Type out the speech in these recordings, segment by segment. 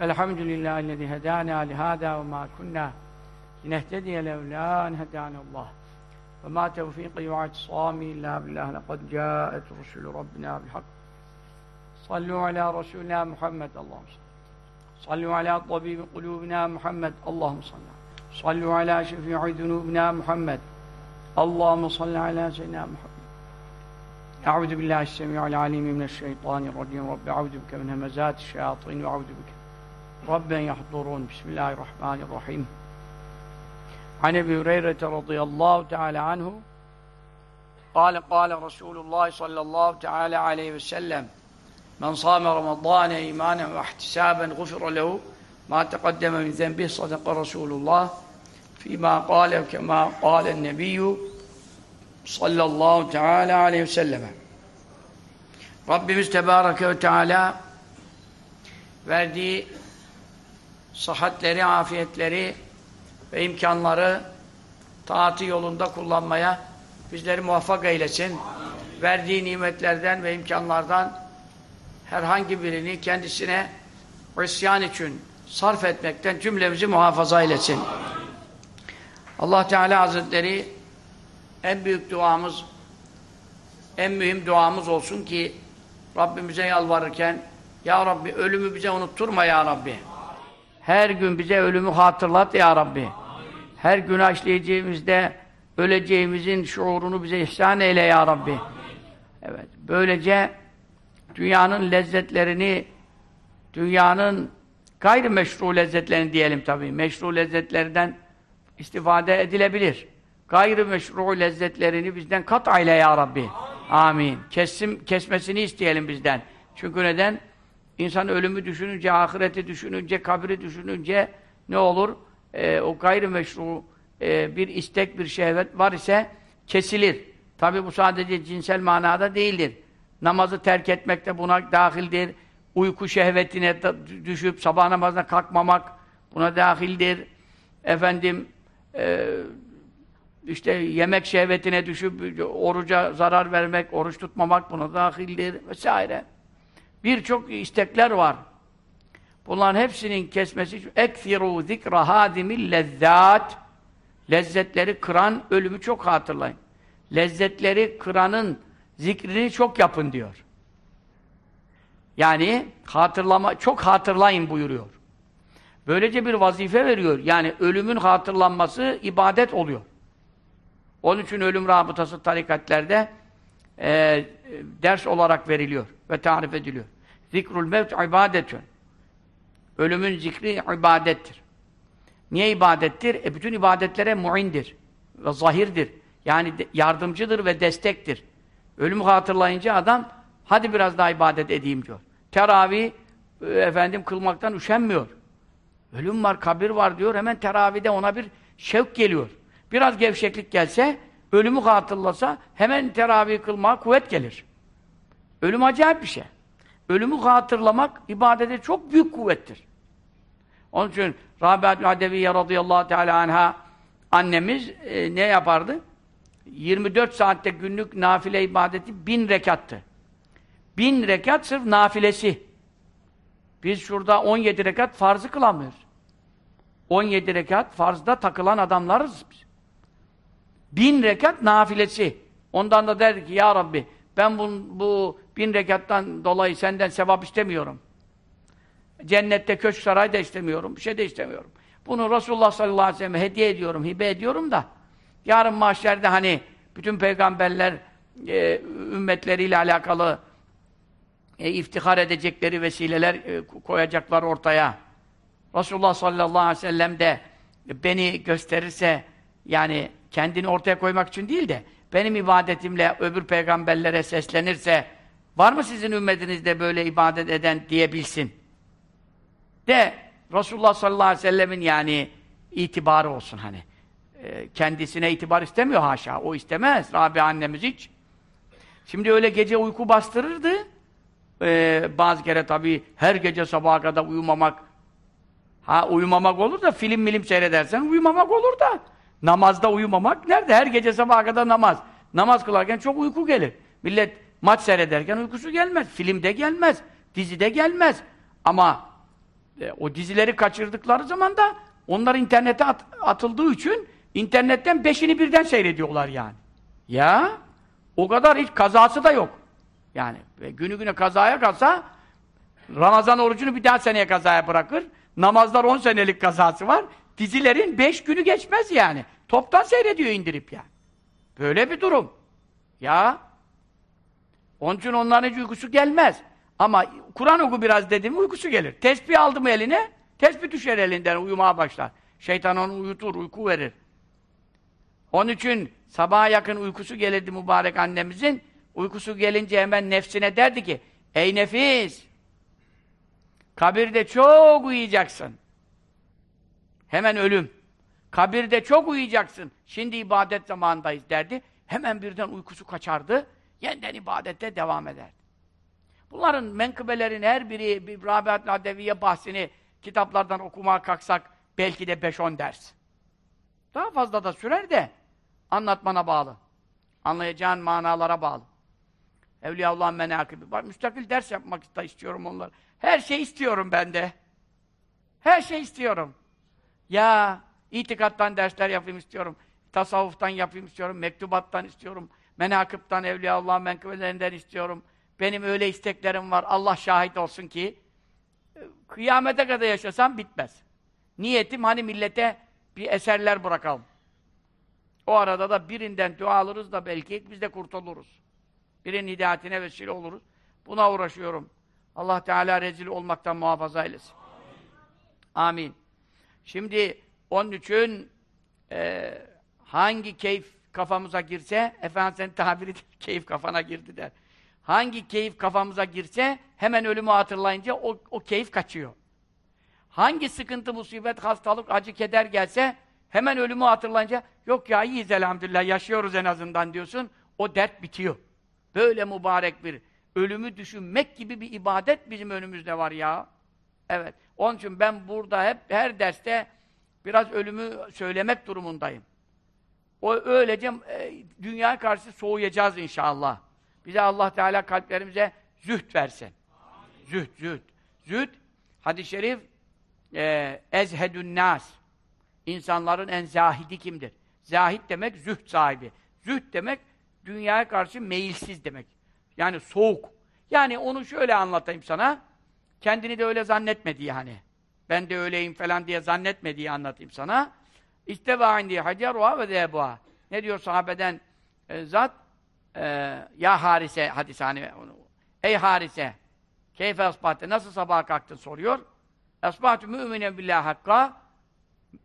Elhamdülillahi lezi hedâna lihâdâ ve mâ kunnâ linehtediye levlâ en hedânallâh ve mâ tevfîqi ve atisâmi illâ billâh leqad câet rusulü rabbina bilhak. Sallu alâ rasûlina Muhammed Allah'ım sallu alâ tabibi kulûbina Muhammed Allah'ım sallu sallu alâ şefî'i zunûbina Muhammed Allah'ım salli alâ seyyidina Muhammed. أعوذ بالله السميع العليم من الشيطان الرجيم رب أعوذ بك من همزات الشياطين وأعوذ بك ربا يحضرون. بسم الله الرحمن الرحيم. عن أبي هريرة رضي الله تعالى عنه قال قال رسول الله صلى الله تعالى عليه وسلم من صام رمضان إيمانا واحتسابا غفر له ما تقدم من ذنبه صدق رسول الله فيما قال كما قال النبي صلى الله تعالى عليه وسلم. Tebareke ve Teala verdiği sıhhatleri, afiyetleri ve imkanları taati yolunda kullanmaya bizleri muvaffak eylesin. Verdiği nimetlerden ve imkanlardan herhangi birini kendisine isyan için sarf etmekten cümlemizi muhafaza eylesin. Allah Teala Hazretleri en büyük duamız, en mühim duamız olsun ki Rabbimize yalvarırken Ya Rabbi ölümü bize unutturma Ya Rabbi. Her gün bize ölümü hatırlat ya Rabbi. Her günah işleyeceğimizde öleceğimizin şuurunu bize ihsan eyle ya Rabbi. Evet. Böylece dünyanın lezzetlerini dünyanın gayri meşru lezzetlerini diyelim tabii. Meşru lezzetlerden istifade edilebilir. Gayri meşru lezzetlerini bizden kat aile ya Rabbi. Amin. Kesim, kesmesini isteyelim bizden. Çünkü neden? İnsan ölümü düşününce, ahireti düşününce, kabri düşününce ne olur? Ee, o gayrimeşru e, bir istek, bir şehvet var ise kesilir. Tabi bu sadece cinsel manada değildir. Namazı terk etmek de buna dahildir. Uyku şehvetine düşüp sabah namazına kalkmamak buna dahildir. Efendim e, işte yemek şehvetine düşüp oruca zarar vermek, oruç tutmamak buna dahildir vesaire. Birçok istekler var. Bunların hepsinin kesmesi için ekfiru zikra hadimil lezzat lezzetleri kıran ölümü çok hatırlayın. Lezzetleri kıranın zikrini çok yapın diyor. Yani hatırlama çok hatırlayın buyuruyor. Böylece bir vazife veriyor. Yani ölümün hatırlanması ibadet oluyor. Onun için ölüm rabıtası tarikatlerde e, ders olarak veriliyor ve tarif ediliyor. Zikrul mevt ibadetün. Ölümün zikri ibadettir. Niye ibadettir? E bütün ibadetlere muindir ve zahirdir. Yani yardımcıdır ve destektir. Ölümü hatırlayınca adam hadi biraz daha ibadet edeyim diyor. Teravih e, efendim kılmaktan üşenmiyor. Ölüm var, kabir var diyor. Hemen teravide ona bir şevk geliyor. Biraz gevşeklik gelse, ölümü hatırlasa hemen teravih kılmaya kuvvet gelir. Ölüm acayip bir şey. Ölümü hatırlamak ibadete çok büyük kuvvettir. Onun için Rabi'atül Adeviye radıyallahu teala anha annemiz e, ne yapardı? 24 saatte günlük nafile ibadeti bin rekattı. Bin rekat sırf nafilesi. Biz şurada 17 rekat farzı kılamıyoruz. 17 rekat farzda takılan adamlarız biz. Bin rekat nafilesi. Ondan da derdi ki ya Rabbi ben bu, bu bin rekattan dolayı senden sevap istemiyorum. Cennette köşk saray da istemiyorum. Bir şey de istemiyorum. Bunu Resulullah sallallahu aleyhi ve sellem hediye ediyorum, hibe ediyorum da yarın mahşerde hani bütün peygamberler e, ümmetleriyle alakalı e, iftihar edecekleri vesileler e, koyacaklar ortaya. Resulullah sallallahu aleyhi ve sellem de beni gösterirse yani kendini ortaya koymak için değil de benim ibadetimle öbür peygamberlere seslenirse var mı sizin ümmetinizde böyle ibadet eden diyebilsin. De Resulullah sallallahu aleyhi ve sellemin yani itibarı olsun hani. E, kendisine itibar istemiyor haşa. O istemez. Rabi annemiz hiç. Şimdi öyle gece uyku bastırırdı. Ee, bazı kere tabii her gece sabaha kadar uyumamak ha uyumamak olur da film milim seyredersen uyumamak olur da Namazda uyumamak nerede? Her gece sabaha kadar namaz. Namaz kılarken çok uyku gelir. Millet maç seyrederken uykusu gelmez. Filmde gelmez. Dizide gelmez. Ama e, o dizileri kaçırdıkları zaman da onlar internete at- atıldığı için internetten beşini birden seyrediyorlar yani. Ya o kadar hiç kazası da yok. Yani ve günü güne kazaya kalsa Ramazan orucunu bir daha seneye kazaya bırakır. Namazlar 10 senelik kazası var. Dizilerin 5 günü geçmez yani. Toptan seyrediyor indirip yani. Böyle bir durum. Ya onun için onların hiç uykusu gelmez. Ama Kur'an oku biraz dedim uykusu gelir. Tesbih aldı mı eline, tesbih düşer elinden, uyumaya başlar. Şeytan onu uyutur, uyku verir. Onun için sabaha yakın uykusu gelirdi mübarek annemizin. Uykusu gelince hemen nefsine derdi ki, Ey nefis! Kabirde çok uyuyacaksın. Hemen ölüm. Kabirde çok uyuyacaksın. Şimdi ibadet zamanındayız derdi. Hemen birden uykusu kaçardı. Yeniden ibadette devam ederdi. Bunların menkıbelerin her biri bir Rabiat Nadeviye bahsini kitaplardan okumaya kalksak belki de 5-10 ders. Daha fazla da sürer de anlatmana bağlı. Anlayacağın manalara bağlı. Evliyaullah'ın menakıbı. Bak müstakil ders yapmak da istiyorum onlar. Her şey istiyorum ben de. Her şey istiyorum. Ya itikattan dersler yapayım istiyorum. Tasavvuftan yapayım istiyorum. Mektubattan istiyorum. Menakıptan, Evliyaullah'ın menkıbelerinden istiyorum. Benim öyle isteklerim var. Allah şahit olsun ki kıyamete kadar yaşasam bitmez. Niyetim hani millete bir eserler bırakalım. O arada da birinden dua alırız da belki biz de kurtuluruz. Birinin hidayetine vesile oluruz. Buna uğraşıyorum. Allah Teala rezil olmaktan muhafaza eylesin. Amin. Şimdi onun için e, hangi keyif kafamıza girse, Efendimiz'in tabiri keyif kafana girdi der. Hangi keyif kafamıza girse hemen ölümü hatırlayınca o, o keyif kaçıyor. Hangi sıkıntı, musibet, hastalık, acı, keder gelse hemen ölümü hatırlayınca yok ya iyiyiz elhamdülillah yaşıyoruz en azından diyorsun. O dert bitiyor. Böyle mübarek bir ölümü düşünmek gibi bir ibadet bizim önümüzde var ya. Evet. Onun için ben burada hep her derste biraz ölümü söylemek durumundayım. O öylece e, dünyaya karşı soğuyacağız inşallah. Bize Allah Teala kalplerimize zühd versin. Zühd, zühd. Zühd, hadis-i şerif e, ezhedün nas. İnsanların en zahidi kimdir? Zahid demek zühd sahibi. Zühd demek dünyaya karşı meyilsiz demek. Yani soğuk. Yani onu şöyle anlatayım sana. Kendini de öyle zannetmedi yani. Ben de öyleyim falan diye zannetme diye anlatayım sana. İsteva indi haceruha ve zebuha. Ne diyor sahabeden e, zat? E, ya Harise hadis hani onu. Ey Harise keyfe asbahte nasıl sabaha kalktın soruyor. Asbahtü müminen billah hakka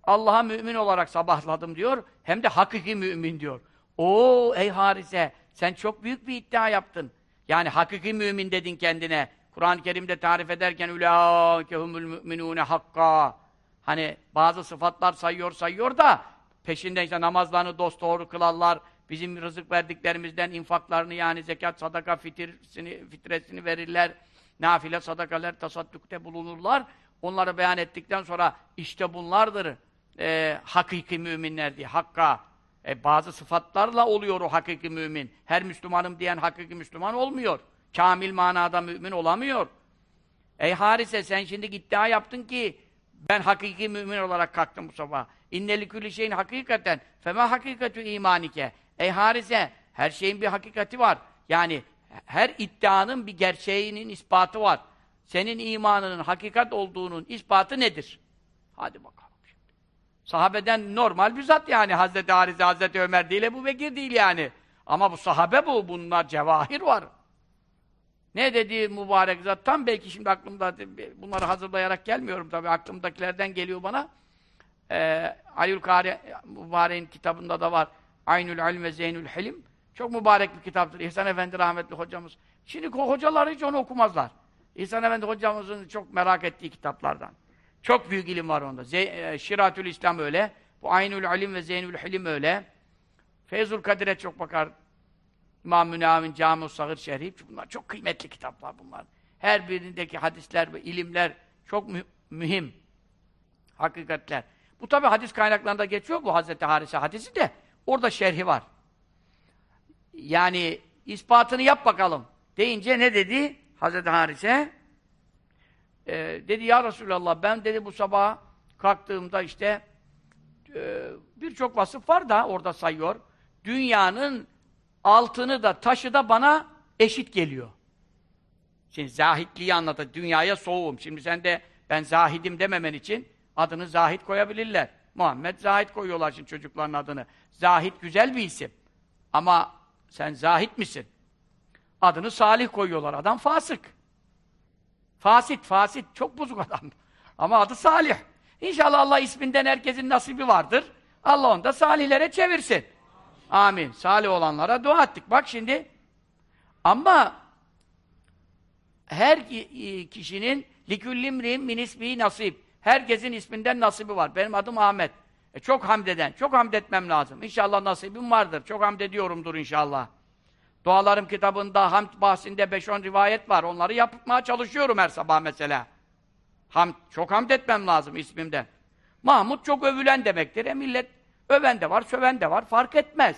Allah'a mümin olarak sabahladım diyor. Hem de hakiki mümin diyor. Oo ey Harise sen çok büyük bir iddia yaptın. Yani hakiki mümin dedin kendine. Kur'an-ı Kerim'de tarif ederken ulâke humul müminûne hakka. Hani bazı sıfatlar sayıyor sayıyor da peşinden işte namazlarını dosdoğru kılarlar. Bizim rızık verdiklerimizden infaklarını yani zekat, sadaka, fitresini, fitresini verirler. Nafile sadakalar, tasaddukte bulunurlar. Onları beyan ettikten sonra işte bunlardır e, hakiki müminler diye. Hakka. E, bazı sıfatlarla oluyor o hakiki mümin. Her Müslümanım diyen hakiki Müslüman olmuyor. Kamil manada mümin olamıyor. Ey Harise sen şimdi iddia yaptın ki ben hakiki mümin olarak kalktım bu sabah. İnneli külli şeyin hakikaten fema hakikatü imanike. Ey Harise her şeyin bir hakikati var. Yani her iddianın bir gerçeğinin ispatı var. Senin imanının hakikat olduğunun ispatı nedir? Hadi bakalım şimdi. Sahabeden normal bir zat yani Hazreti Harise, Hazreti Ömer değil, bu Bekir değil yani. Ama bu sahabe bu, bunlar cevahir var. Ne dedi mübarek zat? Tam belki şimdi aklımda, bunları hazırlayarak gelmiyorum tabii, aklımdakilerden geliyor bana. Ee, Aliül Kari mübareğin kitabında da var. Aynül İlm ve Zeynül Hilim. Çok mübarek bir kitaptır. İhsan Efendi rahmetli hocamız. Şimdi hocalar hiç onu okumazlar. İhsan Efendi hocamızın çok merak ettiği kitaplardan. Çok büyük ilim var onda. E, Şiratül İslam öyle. Bu Aynül İlim ve Zeynül Hilim öyle. Feyzul Kadir'e çok bakar. İmam Münavin, Cami-ı Sahir Şerif. Bunlar çok kıymetli kitaplar bunlar. Her birindeki hadisler ve ilimler çok mü mühim. Hakikatler. Bu tabi hadis kaynaklarında geçiyor bu Hazreti Harise hadisi de. Orada şerhi var. Yani ispatını yap bakalım. Deyince ne dedi Hazreti Harise? e, dedi ya Resulallah ben dedi bu sabah kalktığımda işte e, birçok vasıf var da orada sayıyor. Dünyanın altını da taşı da bana eşit geliyor. Şimdi zahitliği anlatır. Dünyaya soğuğum. Şimdi sen de ben zahidim dememen için adını zahit koyabilirler. Muhammed Zahid koyuyorlar şimdi çocukların adını. Zahid güzel bir isim. Ama sen zahit misin? Adını Salih koyuyorlar. Adam fasık. Fasit, fasit. Çok bozuk adam. Ama adı Salih. İnşallah Allah isminden herkesin nasibi vardır. Allah onu da salihlere çevirsin. Amin. Salih olanlara dua ettik. Bak şimdi. Ama her kişinin liküllimrin min ismihi nasip. Herkesin isminden nasibi var. Benim adım Ahmet. E çok hamd eden, çok hamd etmem lazım. İnşallah nasibim vardır. Çok hamd ediyorumdur inşallah. Dualarım kitabında hamd bahsinde 5-10 rivayet var. Onları yapmaya çalışıyorum her sabah mesela. Hamd, çok hamd etmem lazım ismimden. Mahmud çok övülen demektir. E millet öven de var, söven de var. Fark etmez.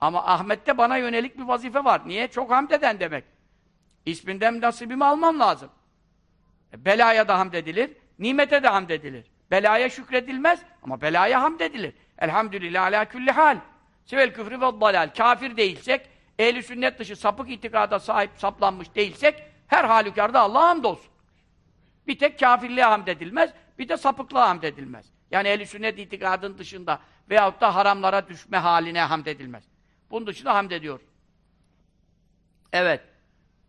Ama Ahmet'te bana yönelik bir vazife var. Niye? Çok hamd eden demek. İsminden nasibimi almam lazım. E, belaya da hamd edilir, nimete de hamd edilir. Belaya şükredilmez ama belaya hamd edilir. Elhamdülillah ala külli hal. Sevel küfrü ve dalal. Kafir değilsek, ehli sünnet dışı sapık itikada sahip saplanmış değilsek her halükarda Allah'a hamdolsun. Bir tek kafirliğe hamd edilmez, bir de sapıklığa hamd edilmez. Yani ehli sünnet itikadın dışında veyahut da haramlara düşme haline hamd edilmez. Bunun dışında hamd ediyor. Evet.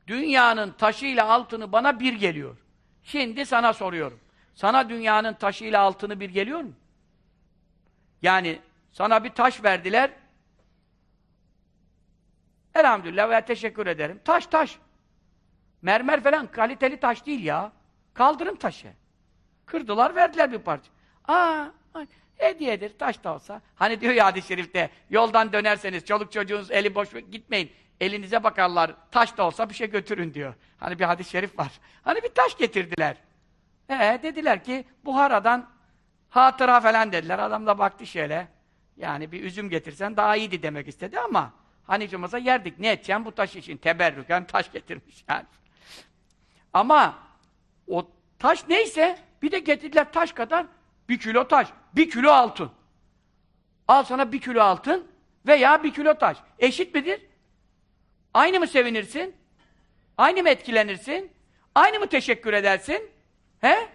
Dünyanın taşıyla altını bana bir geliyor. Şimdi sana soruyorum. Sana dünyanın taşıyla altını bir geliyor mu? Yani sana bir taş verdiler. Elhamdülillah ve teşekkür ederim. Taş taş. Mermer falan kaliteli taş değil ya. Kaldırım taşı. Kırdılar verdiler bir parça. Aa, hediyedir taş da olsa. Hani diyor ya hadis-i şerifte yoldan dönerseniz çoluk çocuğunuz eli boş gitmeyin. Elinize bakarlar. Taş da olsa bir şey götürün diyor. Hani bir hadis-i şerif var. Hani bir taş getirdiler. Ee, dediler ki Buhara'dan hatıra falan dediler. Adam da baktı şöyle. Yani bir üzüm getirsen daha iyiydi demek istedi ama hani cımıza yerdik. Ne edeceğim bu taş için? Teberrüken taş getirmiş yani. Ama o taş neyse bir de getirdiler taş kadar bir kilo taş. Bir kilo altın. Al sana bir kilo altın veya bir kilo taş. Eşit midir? Aynı mı sevinirsin? Aynı mı etkilenirsin? Aynı mı teşekkür edersin? He?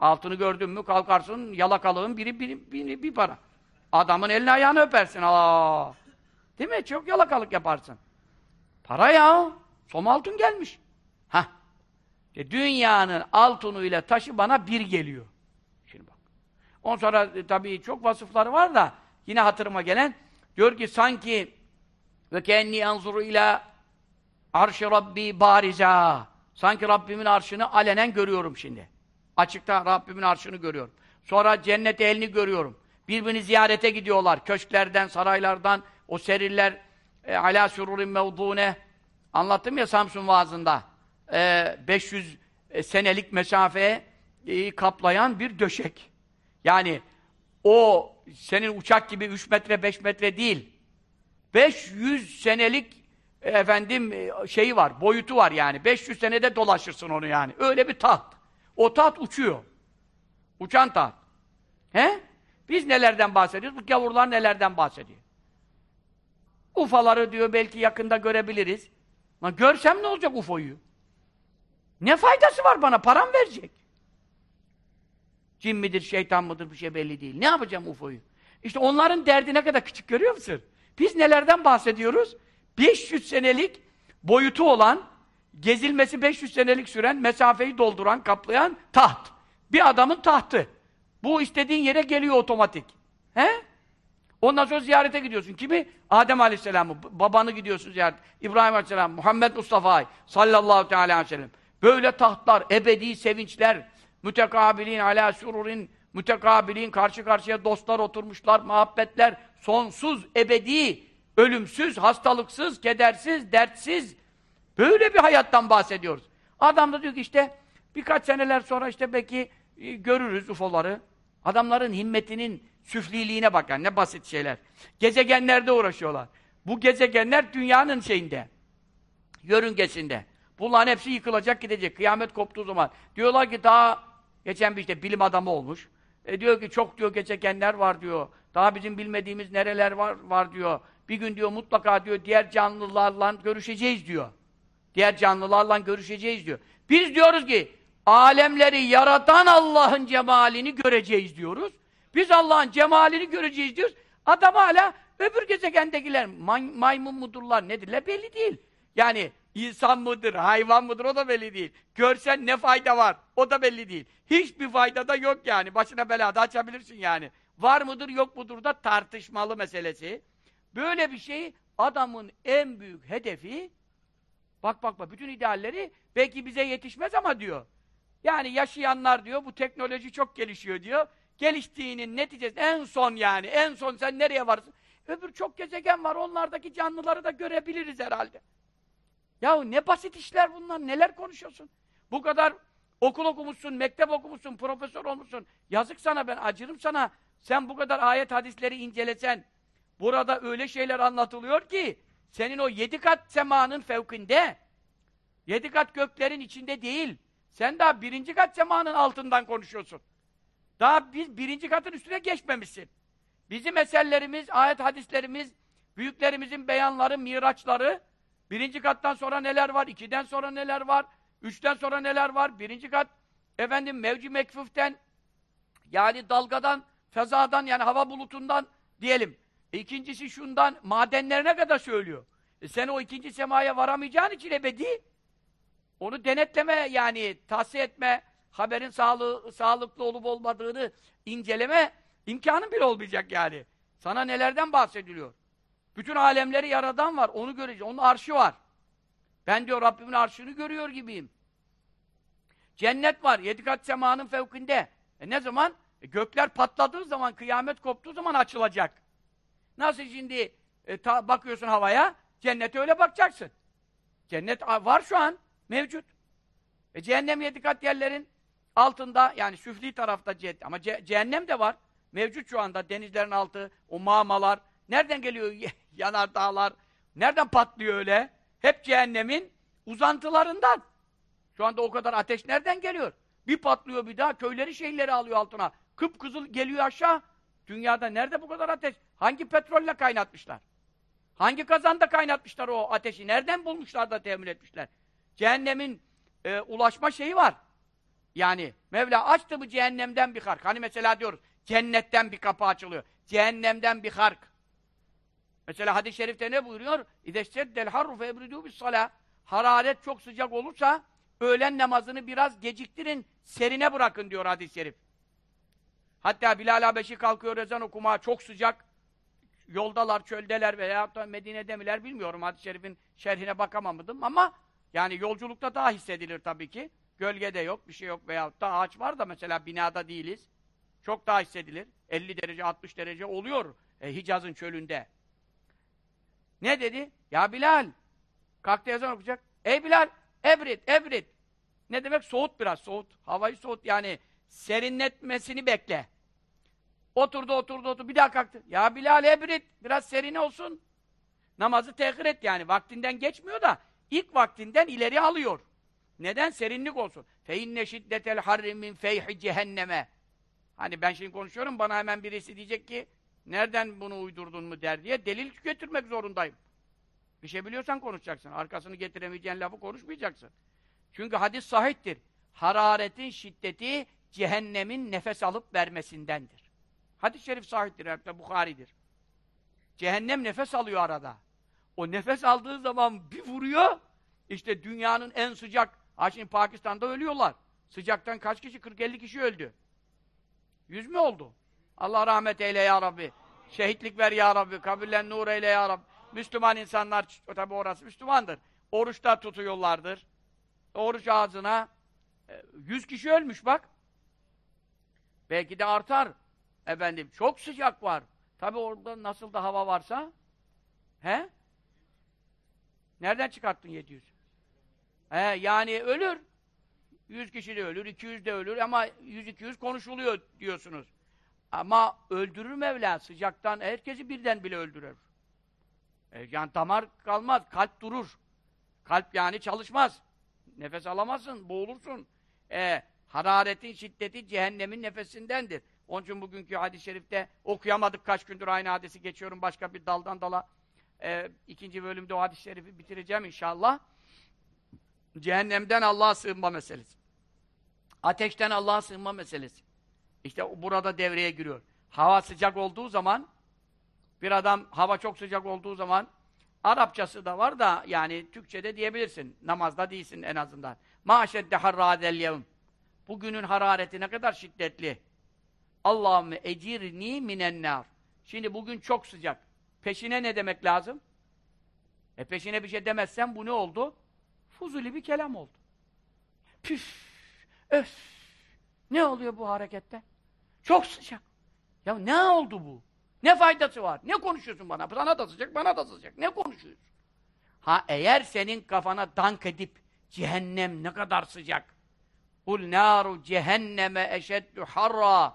Altını gördün mü kalkarsın, yalakalığın biri, biri, biri bir para. Adamın elini ayağını öpersin. Aa. Değil mi? Çok yalakalık yaparsın. Para ya. Som altın gelmiş. Ha. İşte dünyanın altınıyla taşı bana bir geliyor. Ondan sonra e, tabii çok vasıfları var da yine hatırıma gelen diyor ki sanki ve kenni anzuru ila arşı rabbi bariza Sanki Rabbimin arşını alenen görüyorum şimdi. Açıkta Rabbimin arşını görüyorum. Sonra cennet elini görüyorum. Birbirini ziyarete gidiyorlar. Köşklerden, saraylardan, o seriller e, ala sururin mevdune anlattım ya Samsun vaazında. E, 500 e, senelik mesafeye e, kaplayan bir döşek. Yani o senin uçak gibi 3 metre 5 metre değil. 500 senelik efendim e, şeyi var, boyutu var yani. 500 senede dolaşırsın onu yani. Öyle bir taht. O taht uçuyor. Uçan taht. He? Biz nelerden bahsediyoruz? Bu gavurlar nelerden bahsediyor? Ufaları diyor belki yakında görebiliriz. Ama görsem ne olacak UFO'yu? Ne faydası var bana? Param verecek. Cin midir, şeytan mıdır bir şey belli değil. Ne yapacağım UFO'yu? İşte onların derdi ne kadar küçük görüyor musun? Biz nelerden bahsediyoruz? 500 senelik boyutu olan, gezilmesi 500 senelik süren, mesafeyi dolduran, kaplayan taht. Bir adamın tahtı. Bu istediğin yere geliyor otomatik. He? Ondan sonra ziyarete gidiyorsun. Kimi? Adem Aleyhisselam'ı, babanı gidiyorsun ziyaret. İbrahim Aleyhisselam, Muhammed Mustafa sallallahu teala aleyhi ve sellem. Böyle tahtlar, ebedi sevinçler, mütekabilin ala sururin, mütekabilin karşı karşıya dostlar oturmuşlar, muhabbetler, sonsuz, ebedi ölümsüz, hastalıksız, kedersiz, dertsiz böyle bir hayattan bahsediyoruz. Adam da diyor ki işte birkaç seneler sonra işte belki e, görürüz UFO'ları. Adamların himmetinin süfliliğine bak yani ne basit şeyler. Gezegenlerde uğraşıyorlar. Bu gezegenler dünyanın şeyinde, yörüngesinde. Bunların hepsi yıkılacak gidecek. Kıyamet koptuğu zaman. Diyorlar ki daha geçen bir işte bilim adamı olmuş. E diyor ki çok diyor gezegenler var diyor. Daha bizim bilmediğimiz nereler var var diyor. Bir gün diyor mutlaka diyor diğer canlılarla görüşeceğiz diyor. Diğer canlılarla görüşeceğiz diyor. Biz diyoruz ki alemleri yaratan Allah'ın cemalini göreceğiz diyoruz. Biz Allah'ın cemalini göreceğiz diyoruz. Adam hala öbür gezegendekiler may maymun mudurlar nedirler belli değil. Yani insan mıdır, hayvan mıdır o da belli değil. Görsen ne fayda var o da belli değil. Hiçbir fayda da yok yani. Başına belada açabilirsin yani. Var mıdır yok mudur da tartışmalı meselesi. Böyle bir şey adamın en büyük hedefi bak bak bak bütün idealleri belki bize yetişmez ama diyor. Yani yaşayanlar diyor bu teknoloji çok gelişiyor diyor. Geliştiğinin neticesi en son yani en son sen nereye varsın? Öbür çok gezegen var onlardaki canlıları da görebiliriz herhalde. Yahu ne basit işler bunlar neler konuşuyorsun? Bu kadar okul okumuşsun, mektep okumuşsun, profesör olmuşsun. Yazık sana ben acırım sana. Sen bu kadar ayet hadisleri incelesen, burada öyle şeyler anlatılıyor ki, senin o yedi kat semanın fevkinde, yedi kat göklerin içinde değil, sen daha birinci kat semanın altından konuşuyorsun. Daha biz birinci katın üstüne geçmemişsin. Bizim eserlerimiz, ayet hadislerimiz, büyüklerimizin beyanları, miraçları, birinci kattan sonra neler var, ikiden sonra neler var, üçten sonra neler var, birinci kat, efendim mevci mekfuften, yani dalgadan, fezadan, yani hava bulutundan diyelim. E, ikincisi şundan, madenlerine kadar söylüyor. E, sen o ikinci semaya varamayacağın için ebedi, onu denetleme yani, tahsiye etme, haberin sağlığı, sağlıklı olup olmadığını inceleme imkanın bile olmayacak yani. Sana nelerden bahsediliyor? Bütün alemleri yaradan var, onu göreceğiz. Onun arşı var. Ben diyor Rabbimin arşını görüyor gibiyim. Cennet var, yedi kat semanın fevkinde. E ne zaman? E gökler patladığı zaman, kıyamet koptuğu zaman açılacak. Nasıl şimdi e, ta, bakıyorsun havaya, cennete öyle bakacaksın. Cennet var şu an, mevcut. E cehennem yedi kat yerlerin altında, yani süfli tarafta cehennem, ama ce cehennem de var. Mevcut şu anda denizlerin altı, o mağmalar. Nereden geliyor yanar dağlar? Nereden patlıyor öyle? Hep cehennemin uzantılarından. Şu anda o kadar ateş nereden geliyor? Bir patlıyor bir daha, köyleri şehirleri alıyor altına. Kıpkızıl geliyor aşağı. Dünyada nerede bu kadar ateş? Hangi petrolle kaynatmışlar? Hangi kazanda kaynatmışlar o ateşi? Nereden bulmuşlar da temin etmişler? Cehennemin e, ulaşma şeyi var. Yani Mevla açtı mı cehennemden bir hark. Hani mesela diyoruz, cennetten bir kapı açılıyor. Cehennemden bir hark. Mesela hadis-i şerifte ne buyuruyor? İdeşteddel harru febridû bis salâ. Hararet çok sıcak olursa öğlen namazını biraz geciktirin, serine bırakın diyor hadis-i şerif. Hatta Bilal Habeşi kalkıyor ezan okumaya çok sıcak. Yoldalar, çöldeler veya da Medine'de miler bilmiyorum. Hadis-i şerifin şerhine bakamadım ama yani yolculukta daha hissedilir tabii ki. Gölgede yok, bir şey yok veyahut da ağaç var da mesela binada değiliz. Çok daha hissedilir. 50 derece, 60 derece oluyor e, Hicaz'ın çölünde. Ne dedi? Ya Bilal, kalktı ezan okuyacak. Ey Bilal, ebrit, ebrit. Ne demek? Soğut biraz, soğut. Havayı soğut yani serinletmesini bekle. Oturdu, oturdu, oturdu. Bir daha kalktı. Ya Bilal ebrit, biraz serin olsun. Namazı tehir et yani. Vaktinden geçmiyor da ilk vaktinden ileri alıyor. Neden? Serinlik olsun. İnne şiddetel harri min feyhi cehenneme. Hani ben şimdi konuşuyorum, bana hemen birisi diyecek ki nereden bunu uydurdun mu der diye delil getirmek zorundayım. Bir şey biliyorsan konuşacaksın. Arkasını getiremeyeceğin lafı konuşmayacaksın. Çünkü hadis sahiptir. Hararetin şiddeti cehennemin nefes alıp vermesindendir. Hadis-i şerif sahiptir, hatta Bukhari'dir. Cehennem nefes alıyor arada. O nefes aldığı zaman bir vuruyor, işte dünyanın en sıcak, ha şimdi Pakistan'da ölüyorlar. Sıcaktan kaç kişi? 40-50 kişi öldü. Yüz mü oldu? Allah rahmet eyle ya Rabbi. Şehitlik ver ya Rabbi. Kabirlen nur eyle ya Rabbi. Müslüman insanlar, tabi orası Müslümandır. Oruçta tutuyorlardır. Oruç ağzına e, yüz kişi ölmüş bak. Belki de artar. Efendim çok sıcak var. Tabi orada nasıl da hava varsa he? Nereden çıkarttın 700? He, yani ölür. 100 kişi de ölür, 200 de ölür ama 100-200 konuşuluyor diyorsunuz. Ama öldürür Mevla sıcaktan, herkesi birden bile öldürür. E, yani damar kalmaz, kalp durur. Kalp yani çalışmaz. Nefes alamazsın, boğulursun. E, hararetin şiddeti cehennemin nefesindendir. Onun için bugünkü hadis-i şerifte okuyamadık kaç gündür aynı hadisi geçiyorum başka bir daldan dala. E, ikinci bölümde o hadis-i şerifi bitireceğim inşallah. Cehennemden Allah'a sığınma meselesi. Ateşten Allah'a sığınma meselesi. İşte burada devreye giriyor. Hava sıcak olduğu zaman bir adam hava çok sıcak olduğu zaman Arapçası da var da yani Türkçe'de diyebilirsin. Namazda değilsin en azından. Maşedde harradel yevm. Bugünün harareti ne kadar şiddetli. Allahümme ecirni minennar. Şimdi bugün çok sıcak. Peşine ne demek lazım? E peşine bir şey demezsen bu ne oldu? Fuzuli bir kelam oldu. Püf, öf. Ne oluyor bu harekette? Çok sıcak. Ya ne oldu bu? Ne faydası var? Ne konuşuyorsun bana? Sana da sıcak, bana da sıcak. Ne konuşuyorsun? Ha eğer senin kafana dank edip cehennem ne kadar sıcak. Kul naru cehenneme eşeddü harra.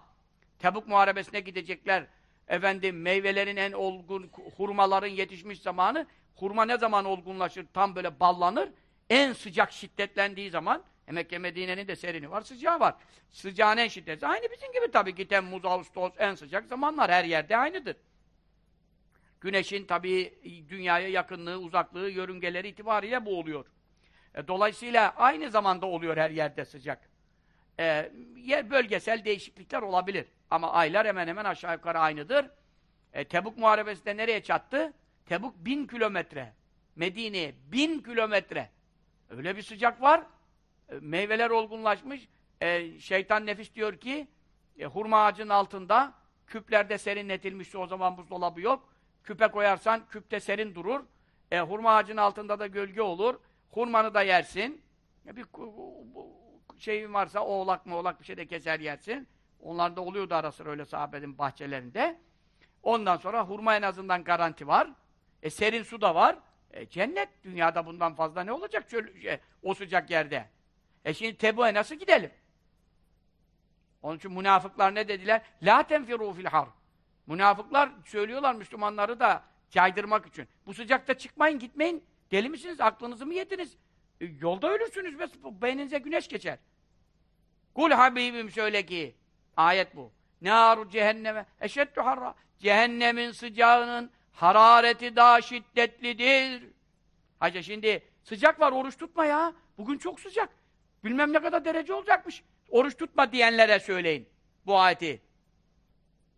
Tebuk muharebesine gidecekler. Efendim meyvelerin en olgun, hurmaların yetişmiş zamanı. Hurma ne zaman olgunlaşır? Tam böyle ballanır. En sıcak şiddetlendiği zaman Mekke Medine'nin de serini var, sıcağı var. Sıcağın en şiddeti. Aynı bizim gibi tabii ki Temmuz, Ağustos en sıcak zamanlar her yerde aynıdır. Güneşin tabii dünyaya yakınlığı, uzaklığı, yörüngeleri itibariyle bu oluyor. E, dolayısıyla aynı zamanda oluyor her yerde sıcak. E, yer bölgesel değişiklikler olabilir. Ama aylar hemen hemen aşağı yukarı aynıdır. E, Tebuk Muharebesi de nereye çattı? Tebuk bin kilometre. Medine'ye bin kilometre. Öyle bir sıcak var. E, meyveler olgunlaşmış. E, şeytan nefis diyor ki e, hurma ağacının altında küplerde serinletilmişse o zaman buzdolabı yok. Küpe koyarsan küpte serin durur. E, hurma ağacının altında da gölge olur. Hurmanı da yersin. E, bir şeyin varsa oğlak mı oğlak bir şey de keser yersin. Onlar da oluyordu ara sıra öyle sahabenin bahçelerinde. Ondan sonra hurma en azından garanti var. E, serin su da var. E, cennet. Dünyada bundan fazla ne olacak çöl, şey, o sıcak yerde? E şimdi Tebu'ya nasıl gidelim? Onun için münafıklar ne dediler? La tenfiru fil har. Münafıklar söylüyorlar Müslümanları da caydırmak için. Bu sıcakta çıkmayın, gitmeyin. Deli misiniz? Aklınızı mı yediniz? E, yolda ölürsünüz ve beyninize güneş geçer. Kul Habibim söyle ki, ayet bu. Nâru cehenneme eşeddü harra. Cehennemin sıcağının harareti daha şiddetlidir. Hacı şimdi sıcak var, oruç tutma ya. Bugün çok sıcak. Bilmem ne kadar derece olacakmış. Oruç tutma diyenlere söyleyin bu ayeti.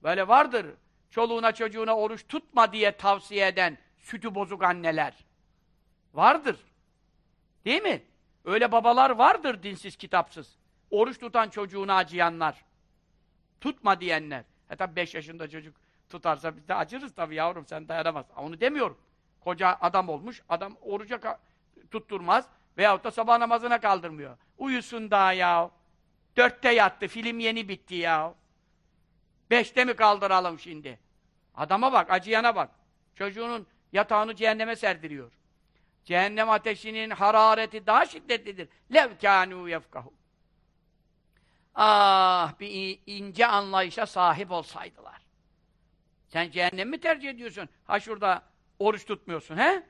Böyle vardır. Çoluğuna çocuğuna oruç tutma diye tavsiye eden sütü bozuk anneler. Vardır. Değil mi? Öyle babalar vardır dinsiz kitapsız. Oruç tutan çocuğuna acıyanlar. Tutma diyenler. E tabi beş yaşında çocuk tutarsa biz de acırız tabi yavrum sen dayanamaz. Onu demiyorum. Koca adam olmuş, adam oruca tutturmaz veyahut da sabah namazına kaldırmıyor. Uyusun daha ya. Dörtte yattı, film yeni bitti ya. Beşte mi kaldıralım şimdi? Adama bak, acıyana bak. Çocuğunun yatağını cehenneme serdiriyor. Cehennem ateşinin harareti daha şiddetlidir. Lev kânû yefkahu. Ah, bir ince anlayışa sahip olsaydılar. Sen cehennem mi tercih ediyorsun? Ha şurada oruç tutmuyorsun, he?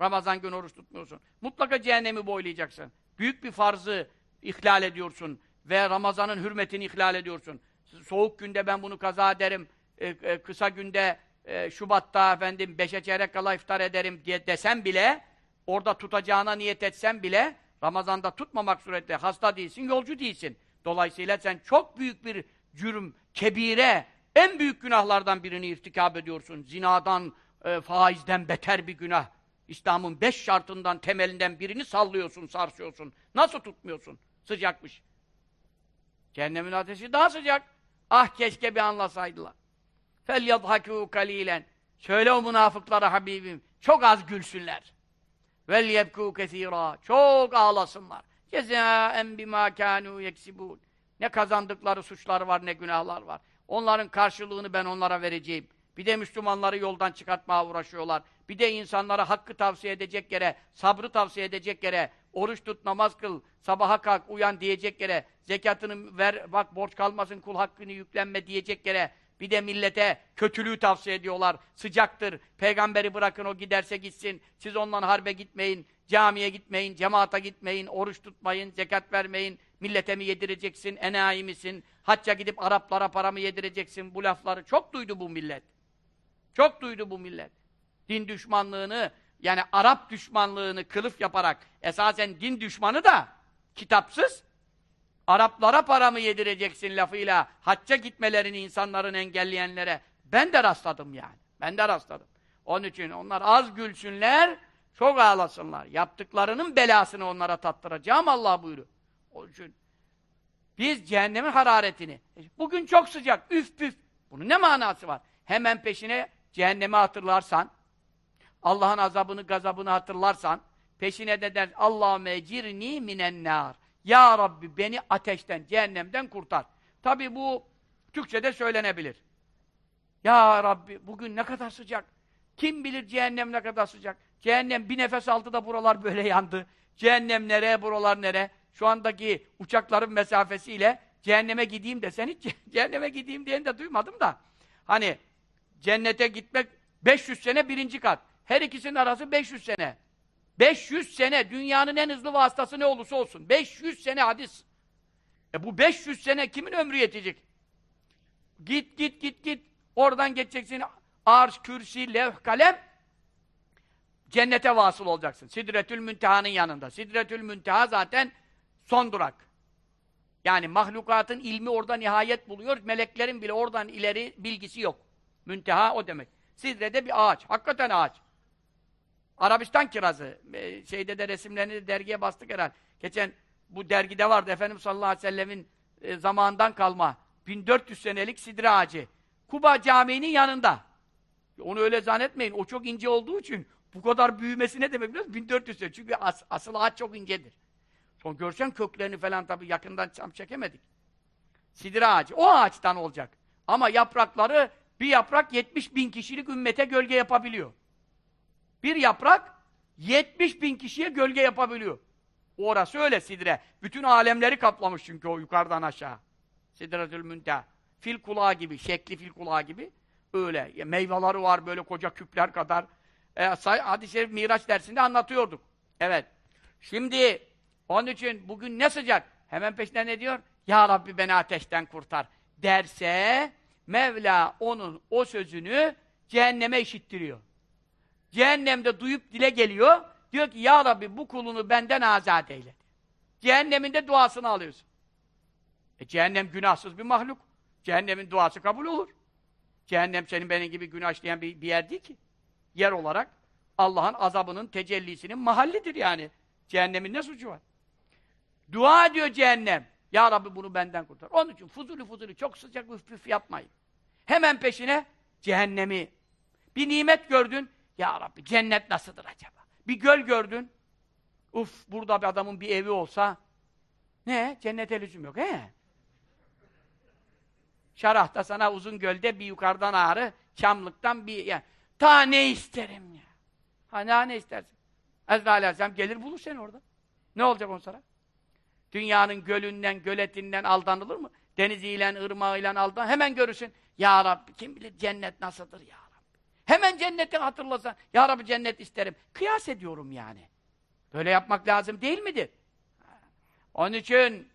Ramazan günü oruç tutmuyorsun. Mutlaka cehennemi boylayacaksın. Büyük bir farzı ihlal ediyorsun ve Ramazan'ın hürmetini ihlal ediyorsun. Soğuk günde ben bunu kaza ederim, e, e, kısa günde e, Şubat'ta efendim beşe çeyrek kala iftar ederim diye desem bile, orada tutacağına niyet etsen bile, Ramazan'da tutmamak surette hasta değilsin, yolcu değilsin. Dolayısıyla sen çok büyük bir cürüm, kebire, en büyük günahlardan birini irtikab ediyorsun. Zinadan, e, faizden beter bir günah. İslam'ın beş şartından, temelinden birini sallıyorsun, sarsıyorsun. Nasıl tutmuyorsun? Sıcakmış. Cehennemin ateşi daha sıcak. Ah keşke bir anlasaydılar. فَلْيَضْحَكُوا kalilen. Söyle o münafıklara Habibim, çok az gülsünler. وَلْيَبْكُوا كَثِيرًا Çok ağlasınlar. جَزَاءً بِمَا كَانُوا يَكْسِبُونَ Ne kazandıkları suçlar var, ne günahlar var. Onların karşılığını ben onlara vereceğim. Bir de Müslümanları yoldan çıkartmaya uğraşıyorlar. Bir de insanlara hakkı tavsiye edecek yere, sabrı tavsiye edecek yere, oruç tut, namaz kıl, sabaha kalk, uyan diyecek yere, zekatını ver, bak borç kalmasın, kul hakkını yüklenme diyecek yere, Bir de millete kötülüğü tavsiye ediyorlar. Sıcaktır. Peygamberi bırakın o giderse gitsin. Siz ondan harbe gitmeyin. Camiye gitmeyin. Cemaata gitmeyin. Oruç tutmayın. Zekat vermeyin. Millete mi yedireceksin? Enayi misin? Hacca gidip Araplara para mı yedireceksin? Bu lafları çok duydu bu millet. Çok duydu bu millet. Din düşmanlığını yani Arap düşmanlığını kılıf yaparak esasen din düşmanı da kitapsız Araplara para mı yedireceksin lafıyla hacca gitmelerini insanların engelleyenlere ben de rastladım yani. Ben de rastladım. Onun için onlar az gülsünler, çok ağlasınlar. Yaptıklarının belasını onlara tattıracağım Allah buyuruyor. Onun için biz cehennemin hararetini, bugün çok sıcak, üf püf, bunun ne manası var? Hemen peşine cehennemi hatırlarsan, Allah'ın azabını, gazabını hatırlarsan, peşine de der, Allahümme ecirni minen nar. Ya Rabbi beni ateşten, cehennemden kurtar. Tabi bu Türkçe'de söylenebilir. Ya Rabbi bugün ne kadar sıcak. Kim bilir cehennem ne kadar sıcak. Cehennem bir nefes aldı da buralar böyle yandı. Cehennem nereye, buralar nereye? Şu andaki uçakların mesafesiyle cehenneme gideyim de sen hiç cehenneme gideyim diyen de duymadım da. Hani cennete gitmek 500 sene birinci kat. Her ikisinin arası 500 sene. 500 sene dünyanın en hızlı vasıtası ne olursa olsun. 500 sene hadis. E bu 500 sene kimin ömrü yetecek? Git git git git. Oradan geçeceksin. Arş, kürsi, levh, kalem. Cennete vasıl olacaksın. Sidretül Münteha'nın yanında. Sidretül Münteha zaten son durak. Yani mahlukatın ilmi orada nihayet buluyor. Meleklerin bile oradan ileri bilgisi yok. Münteha o demek. Sidre'de bir ağaç. Hakikaten ağaç. Arabistan kirazı. E, şeyde de resimlerini de dergiye bastık herhalde. Geçen bu dergide vardı Efendimiz sallallahu aleyhi ve sellemin e, zamanından kalma 1400 senelik sidre ağacı. Kuba Camii'nin yanında. Onu öyle zannetmeyin. O çok ince olduğu için bu kadar büyümesi ne demek biliyor musun? 1400 sene. Çünkü as, asıl ağaç çok incedir. Son görsen köklerini falan tabii yakından çam çekemedik. Sidre ağacı. O ağaçtan olacak. Ama yaprakları bir yaprak 70 bin kişilik ümmete gölge yapabiliyor. Bir yaprak 70 bin kişiye gölge yapabiliyor. Orası öyle sidre. Bütün alemleri kaplamış çünkü o yukarıdan aşağı. Sidretül münteha. Fil kulağı gibi, şekli fil kulağı gibi. Öyle. Ya, meyveleri var böyle koca küpler kadar. E, Hadis-i Şerif Miraç dersinde anlatıyorduk. Evet. Şimdi onun için bugün ne sıcak? Hemen peşinden ne diyor? Ya Rabbi beni ateşten kurtar. Derse Mevla onun o sözünü cehenneme işittiriyor. Cehennemde duyup dile geliyor. Diyor ki ya Rabbi bu kulunu benden azat eyle. Cehenneminde duasını alıyorsun. E, cehennem günahsız bir mahluk. Cehennemin duası kabul olur. Cehennem senin benim gibi günah işleyen bir, bir yer değil ki. Yer olarak Allah'ın azabının tecellisinin mahallidir yani. Cehennemin ne suçu var? Dua ediyor cehennem. Ya Rabbi bunu benden kurtar. Onun için fuzuli fuzuli çok sıcak üf püf yapmayın. Hemen peşine cehennemi. Bir nimet gördün. Ya Rabbi cennet nasıldır acaba? Bir göl gördün. Uf burada bir adamın bir evi olsa ne? Cennete lüzum yok he? Şarah'ta sana uzun gölde bir yukarıdan ağrı, Çamlık'tan bir yani. Ta ne isterim ya. Ha ne, ne istersin? Ezra Aleyhisselam gelir bulur seni orada. Ne olacak on sonra? Dünyanın gölünden, göletinden aldanılır mı? Deniziyle, ırmağıyla aldan. Hemen görürsün. Ya Rabbi kim bilir cennet nasıldır ya Rabbi. Hemen cenneti hatırlasan. Ya Rabbi cennet isterim. Kıyas ediyorum yani. Böyle yapmak lazım değil midir? Onun için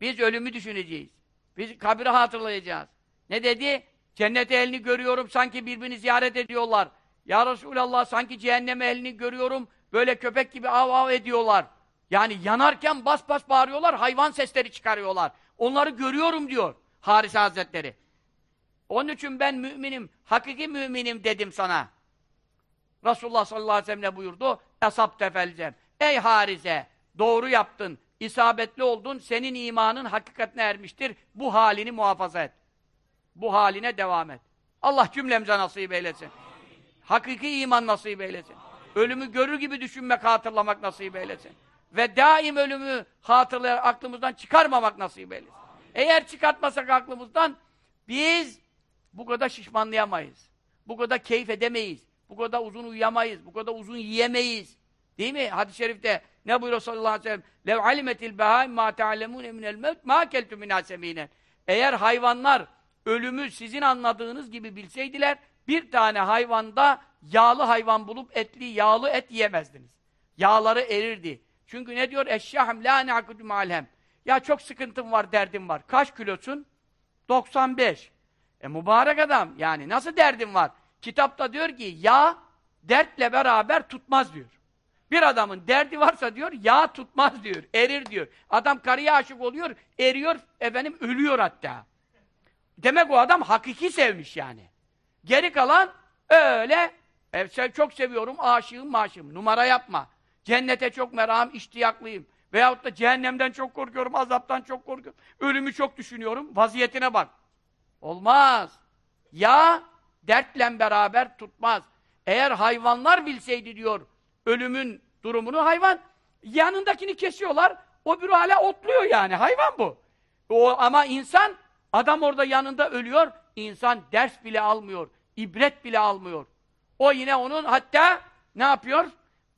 biz ölümü düşüneceğiz. Biz kabri hatırlayacağız. Ne dedi? Cennet elini görüyorum sanki birbirini ziyaret ediyorlar. Ya Resulallah sanki cehennem elini görüyorum böyle köpek gibi av av ediyorlar. Yani yanarken bas bas bağırıyorlar, hayvan sesleri çıkarıyorlar. Onları görüyorum diyor Harise Hazretleri. Onun için ben müminim, hakiki müminim dedim sana. Resulullah sallallahu aleyhi ve sellem ne buyurdu? Esab tefelcem. Ey Harise, doğru yaptın, isabetli oldun, senin imanın hakikatine ermiştir. Bu halini muhafaza et. Bu haline devam et. Allah cümlemize nasip eylesin. Hakiki iman nasip eylesin. Ölümü görür gibi düşünmek, hatırlamak nasip eylesin. Ve daim ölümü hatırlayarak aklımızdan çıkarmamak nasip eylesin. Eğer çıkartmasak aklımızdan biz bu kadar şişmanlayamayız. Bu kadar keyif edemeyiz. Bu kadar uzun uyuyamayız. Bu kadar uzun yiyemeyiz. Değil mi? Hadis-i şerifte ne buyuruyor sallallahu aleyhi ve sellem? Lev alimetil behaim ma ta'lemune minel mevt ma keltu minaseminen. Eğer hayvanlar ölümü sizin anladığınız gibi bilseydiler, bir tane hayvanda yağlı hayvan bulup etli, yağlı et yiyemezdiniz. Yağları erirdi. Çünkü ne diyor? Eşşahm la ne'akudu malhem. Ya çok sıkıntım var, derdim var. Kaç kilosun? 95. E mübarek adam. Yani nasıl derdin var? Kitapta diyor ki yağ dertle beraber tutmaz diyor. Bir adamın derdi varsa diyor yağ tutmaz diyor. Erir diyor. Adam karıya aşık oluyor, eriyor, efendim ölüyor hatta. Demek o adam hakiki sevmiş yani. Geri kalan öyle e, çok seviyorum, aşığım, maşığım. Numara yapma. Cennete çok merakım, iştiyaklıyım. Veyahut da cehennemden çok korkuyorum, azaptan çok korkuyorum. Ölümü çok düşünüyorum. Vaziyetine bak. Olmaz. Ya dertle beraber tutmaz. Eğer hayvanlar bilseydi diyor ölümün durumunu hayvan yanındakini kesiyorlar. O bir hala otluyor yani. Hayvan bu. O, ama insan adam orada yanında ölüyor. İnsan ders bile almıyor. ibret bile almıyor. O yine onun hatta ne yapıyor?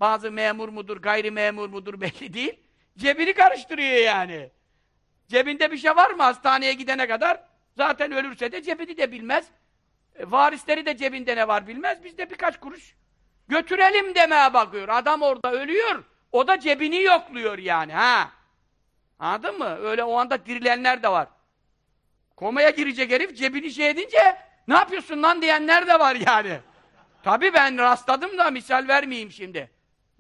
Bazı memur mudur, gayri memur mudur belli değil. Cebini karıştırıyor yani. Cebinde bir şey var mı hastaneye gidene kadar? Zaten ölürse de cebini de bilmez. E, varisleri de cebinde ne var bilmez. Biz de birkaç kuruş götürelim demeye bakıyor. Adam orada ölüyor. O da cebini yokluyor yani. ha. Anladın mı? Öyle o anda dirilenler de var. Komaya girecek herif cebini şey edince ne yapıyorsun lan diyenler de var yani. Tabii ben rastladım da misal vermeyeyim şimdi.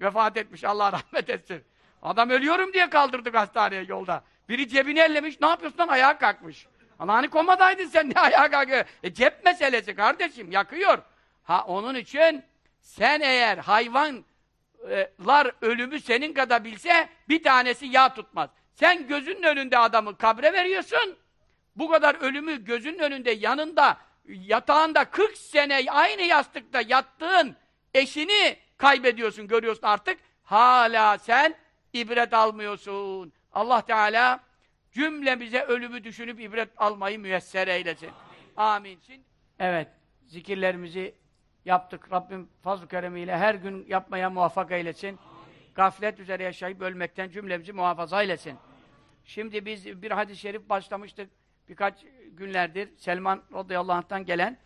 Vefat etmiş Allah rahmet etsin. Adam ölüyorum diye kaldırdık hastaneye yolda. Biri cebini ellemiş, ne yapıyorsun lan ayağa kalkmış. Ama hani komadaydın sen ne ayağa kalkıyor? E cep meselesi kardeşim, yakıyor. Ha onun için sen eğer hayvanlar ölümü senin kadar bilse bir tanesi yağ tutmaz. Sen gözünün önünde adamı kabre veriyorsun. Bu kadar ölümü gözünün önünde yanında yatağında 40 sene aynı yastıkta yattığın eşini kaybediyorsun, görüyorsun artık. Hala sen ibret almıyorsun. Allah Teala cümlemize ölümü düşünüp ibret almayı müyesser eylesin. Amin. Şimdi, evet, zikirlerimizi yaptık. Rabbim fazl-ı keremiyle her gün yapmaya muvaffak eylesin. Gaflet üzere yaşayıp ölmekten cümlemizi muhafaza eylesin. Şimdi biz bir hadis-i şerif başlamıştık birkaç günlerdir Selman radıyallahu anh'tan gelen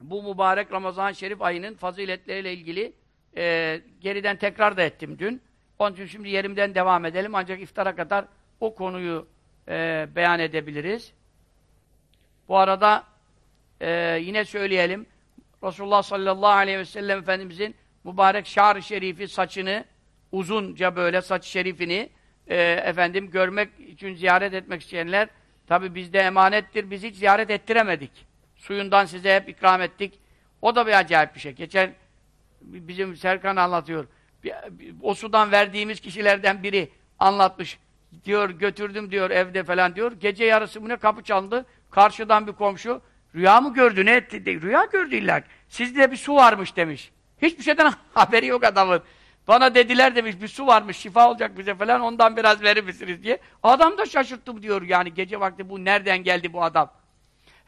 bu mübarek Ramazan-ı Şerif ayının faziletleriyle ilgili e, geriden tekrar da ettim dün. Onun için şimdi yerimden devam edelim. Ancak iftara kadar o konuyu e, beyan edebiliriz. Bu arada e, yine söyleyelim. Resulullah sallallahu aleyhi ve sellem Efendimizin mübarek şar-ı şerifi saçını uzunca böyle saç şerifini e, efendim görmek için ziyaret etmek isteyenler tabi bizde emanettir. Biz hiç ziyaret ettiremedik. Suyundan size hep ikram ettik. O da bir acayip bir şey. Geçen bizim Serkan anlatıyor. O sudan verdiğimiz kişilerden biri anlatmış. Diyor götürdüm diyor evde falan diyor. Gece yarısı bu ne kapı çaldı. Karşıdan bir komşu rüya mı gördü ne etti? De, rüya gördü illa. Sizde bir su varmış demiş. Hiçbir şeyden haberi yok adamın. Bana dediler demiş bir su varmış şifa olacak bize falan ondan biraz verir misiniz diye. Adam da şaşırttım diyor yani gece vakti bu nereden geldi bu adam.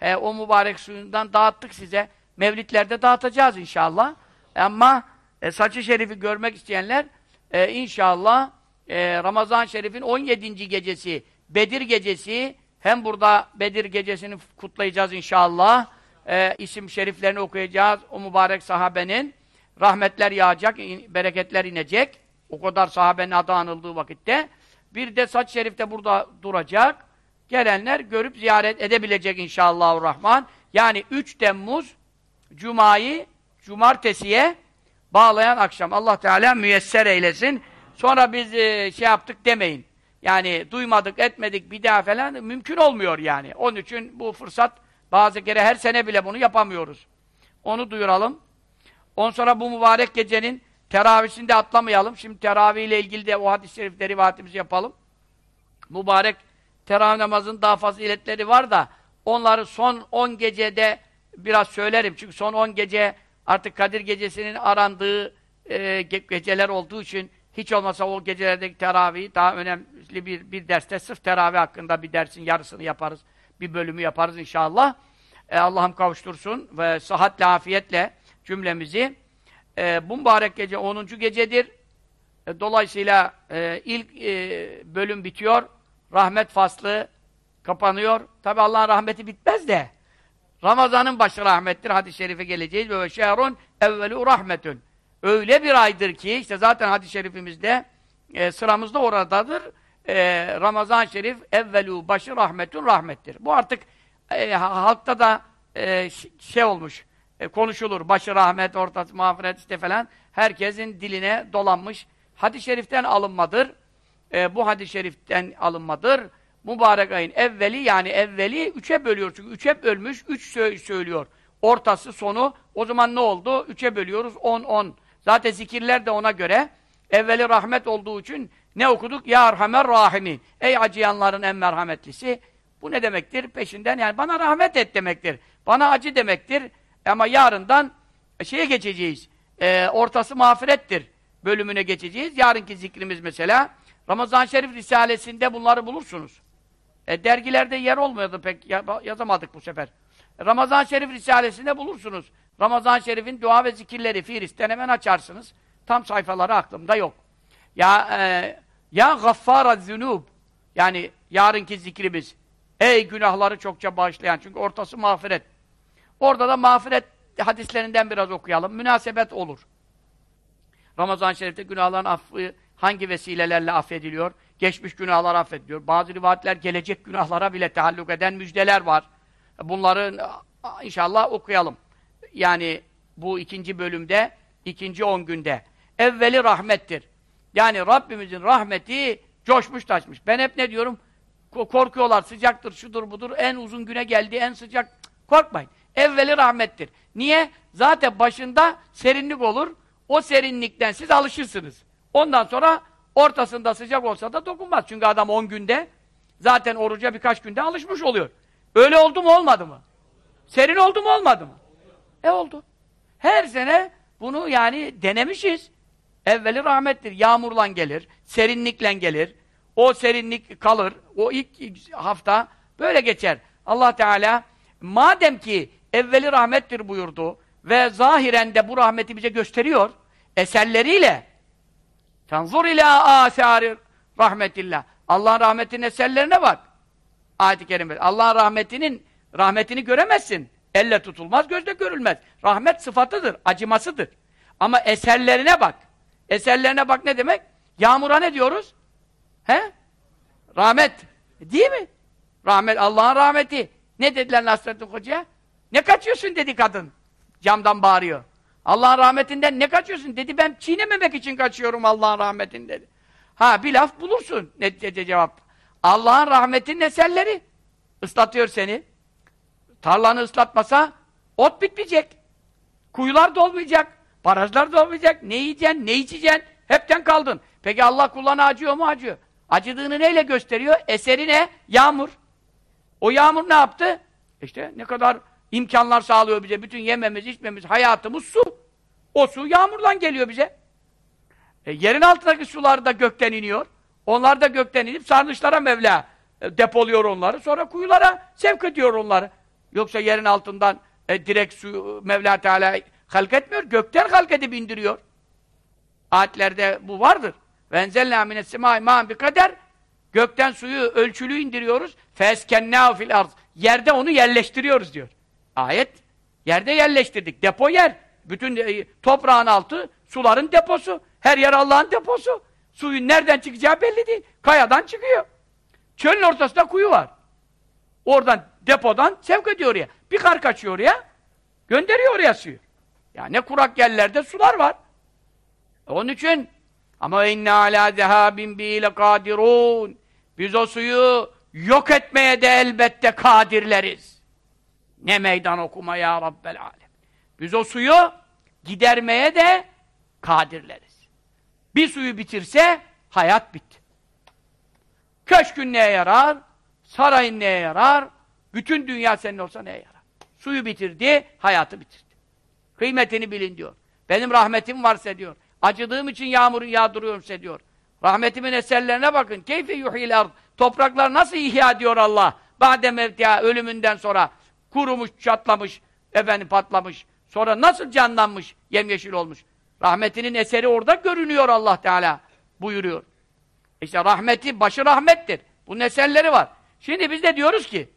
He, o mübarek suyundan dağıttık size. Mevlitlerde dağıtacağız inşallah. Ama e, saçı şerifi görmek isteyenler e, inşallah e, Ramazan şerifin 17. gecesi Bedir gecesi hem burada Bedir gecesini kutlayacağız inşallah. E, isim şeriflerini okuyacağız o mübarek sahabenin rahmetler yağacak, bereketler inecek. O kadar sahabenin adı anıldığı vakitte. Bir de saç şerifte burada duracak. Gelenler görüp ziyaret edebilecek inşallahurrahman. Yani 3 Temmuz Cuma'yı Cumartesiye bağlayan akşam. Allah Teala müyesser eylesin. Sonra biz e, şey yaptık demeyin. Yani duymadık, etmedik bir daha falan mümkün olmuyor yani. Onun için bu fırsat bazı kere her sene bile bunu yapamıyoruz. Onu duyuralım. On sonra bu mübarek gecenin teravisinde atlamayalım. Şimdi teravih ile ilgili de o hadis-i şerifleri rivayetimizi yapalım. Mübarek teravih namazının daha faziletleri var da onları son 10 gecede biraz söylerim. Çünkü son 10 gece artık Kadir gecesinin arandığı e, geceler olduğu için hiç olmasa o gecelerdeki teravih daha önemli bir, bir derste sırf teravih hakkında bir dersin yarısını yaparız. Bir bölümü yaparız inşallah. E, Allah'ım kavuştursun ve sıhhatle, afiyetle cümlemizi. E, bu mübarek gece 10. gecedir. E, dolayısıyla e, ilk e, bölüm bitiyor. Rahmet faslı kapanıyor. Tabi Allah'ın rahmeti bitmez de. Ramazan'ın başı rahmettir. Hadis-i şerife geleceğiz. Ve şehrun evvelu rahmetün. Öyle bir aydır ki, işte zaten hadis-i şerifimizde e, sıramızda oradadır. E, Ramazan şerif evvelu başı rahmetün rahmettir. Bu artık e, halkta da e, şey olmuş, e, konuşulur. Başı rahmet, ortası mağfiret işte falan. Herkesin diline dolanmış. Hadis-i şeriften alınmadır. E, bu hadis-i şeriften alınmadır. Mübarek ayın evveli yani evveli üçe bölüyor. Çünkü üçe bölmüş, üç sö söylüyor. Ortası, sonu. O zaman ne oldu? Üçe bölüyoruz. On, on. Zaten zikirler de ona göre evveli rahmet olduğu için ne okuduk? Ya Erhamer Rahimin. Ey acıyanların en merhametlisi. Bu ne demektir? Peşinden yani bana rahmet et demektir. Bana acı demektir. Ama yarından şeye geçeceğiz. E, ortası mağfirettir. Bölümüne geçeceğiz. Yarınki zikrimiz mesela Ramazan Şerif Risalesi'nde bunları bulursunuz. E, dergilerde yer olmuyordu pek. Yazamadık bu sefer. Ramazan Şerif Risalesi'nde bulursunuz. Ramazan Şerif'in dua ve zikirleri Firis'ten hemen açarsınız. Tam sayfaları aklımda yok. Ya e, ya gaffara zünub yani yarınki zikrimiz. Ey günahları çokça bağışlayan. Çünkü ortası mağfiret. Orada da mağfiret hadislerinden biraz okuyalım. Münasebet olur. Ramazan-ı Şerif'te günahların affı hangi vesilelerle affediliyor? Geçmiş günahlar affediliyor. Bazı rivayetler gelecek günahlara bile taalluk eden müjdeler var. Bunları inşallah okuyalım. Yani bu ikinci bölümde, ikinci on günde. Evveli rahmettir. Yani Rabbimizin rahmeti coşmuş taşmış. Ben hep ne diyorum? Korkuyorlar, sıcaktır, şudur budur, en uzun güne geldi, en sıcak. Korkmayın. Evveli rahmettir. Niye? Zaten başında serinlik olur. O serinlikten siz alışırsınız. Ondan sonra ortasında sıcak olsa da dokunmaz. Çünkü adam 10 günde zaten oruca birkaç günde alışmış oluyor. Öyle oldu mu olmadı mı? Serin oldu mu olmadı mı? E oldu. Her sene bunu yani denemişiz. Evveli rahmettir. Yağmurla gelir, serinlikle gelir. O serinlik kalır. O ilk hafta böyle geçer. Allah Teala madem ki evveli rahmettir buyurdu ve zahiren de bu rahmeti bize gösteriyor eserleriyle Tanzur ila asari rahmetillah. Allah'ın rahmetinin eserlerine bak. Ayet-i kerime. Allah'ın rahmetinin rahmetini göremezsin. Elle tutulmaz, gözle görülmez. Rahmet sıfatıdır, acımasıdır. Ama eserlerine bak. Eserlerine bak ne demek? Yağmura ne diyoruz? He? Rahmet. Değil mi? Rahmet, Allah'ın rahmeti. Ne dediler Nasrettin Hoca'ya? Ne kaçıyorsun dedi kadın. Camdan bağırıyor. Allah'ın rahmetinden ne kaçıyorsun? Dedi ben çiğnememek için kaçıyorum Allah'ın rahmetinden dedi. Ha bir laf bulursun. Ne dedi cevap? Allah'ın rahmetinin eserleri. Islatıyor seni. Tarlanı ıslatmasa ot bitmeyecek. Kuyular dolmayacak. Barajlar dolmayacak. Ne yiyeceksin, ne içeceksin? Hepten kaldın. Peki Allah kullarına acıyor mu? Acıyor. Acıdığını neyle gösteriyor? Eseri ne? Yağmur. O yağmur ne yaptı? İşte ne kadar imkanlar sağlıyor bize. Bütün yememiz, içmemiz, hayatımız su. O su yağmurdan geliyor bize. E, yerin altındaki sular da gökten iniyor. Onlar da gökten inip sarnıçlara Mevla e, depoluyor onları. Sonra kuyulara sevk ediyor onları. Yoksa yerin altından e, direkt su Mevla Teala halk etmiyor. Gökten halk edip indiriyor. Ayetlerde bu vardır. Venzellâ minessemâi mâ'n bir kader Gökten suyu ölçülü indiriyoruz. Feskennâhu fil arz. Yerde onu yerleştiriyoruz diyor. Ayet. Yerde yerleştirdik. Depo yer. Bütün e, toprağın altı suların deposu. Her yer Allah'ın deposu. Suyun nereden çıkacağı belli değil. Kayadan çıkıyor. Çölün ortasında kuyu var. Oradan depodan sevk ediyor oraya. Bir kar kaçıyor oraya. Gönderiyor oraya suyu. Yani ne kurak yerlerde sular var. Onun için ama inna ala zehabin bi kadirun. Biz o suyu yok etmeye de elbette kadirleriz. Ne meydan okuma ya Rabbel alem. Biz o suyu gidermeye de kadirleriz. Bir suyu bitirse hayat bitti. Köşkün neye yarar? Sarayın neye yarar? Bütün dünya senin olsa neye yarar? Suyu bitirdi, hayatı bitirdi. Kıymetini bilin diyor. Benim rahmetim varsa diyor. Acıdığım için yağmuru yağdırıyorsa diyor. Rahmetimin eserlerine bakın. Keyfe yuhil ard. Topraklar nasıl ihya diyor Allah. Ba'de mevtiha ölümünden sonra kurumuş, çatlamış, efendim patlamış. Sonra nasıl canlanmış, yemyeşil olmuş. Rahmetinin eseri orada görünüyor Allah Teala buyuruyor. İşte rahmeti, başı rahmettir. Bunun eserleri var. Şimdi biz de diyoruz ki,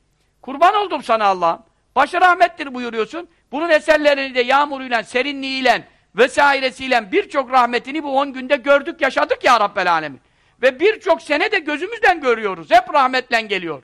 kurban oldum sana Allah'ım. Başı rahmettir buyuruyorsun. Bunun eserlerini de yağmuruyla, serinliğiyle vesairesiyle birçok rahmetini bu on günde gördük, yaşadık ya Rabbel Alemin. Ve birçok sene de gözümüzden görüyoruz. Hep rahmetle geliyor.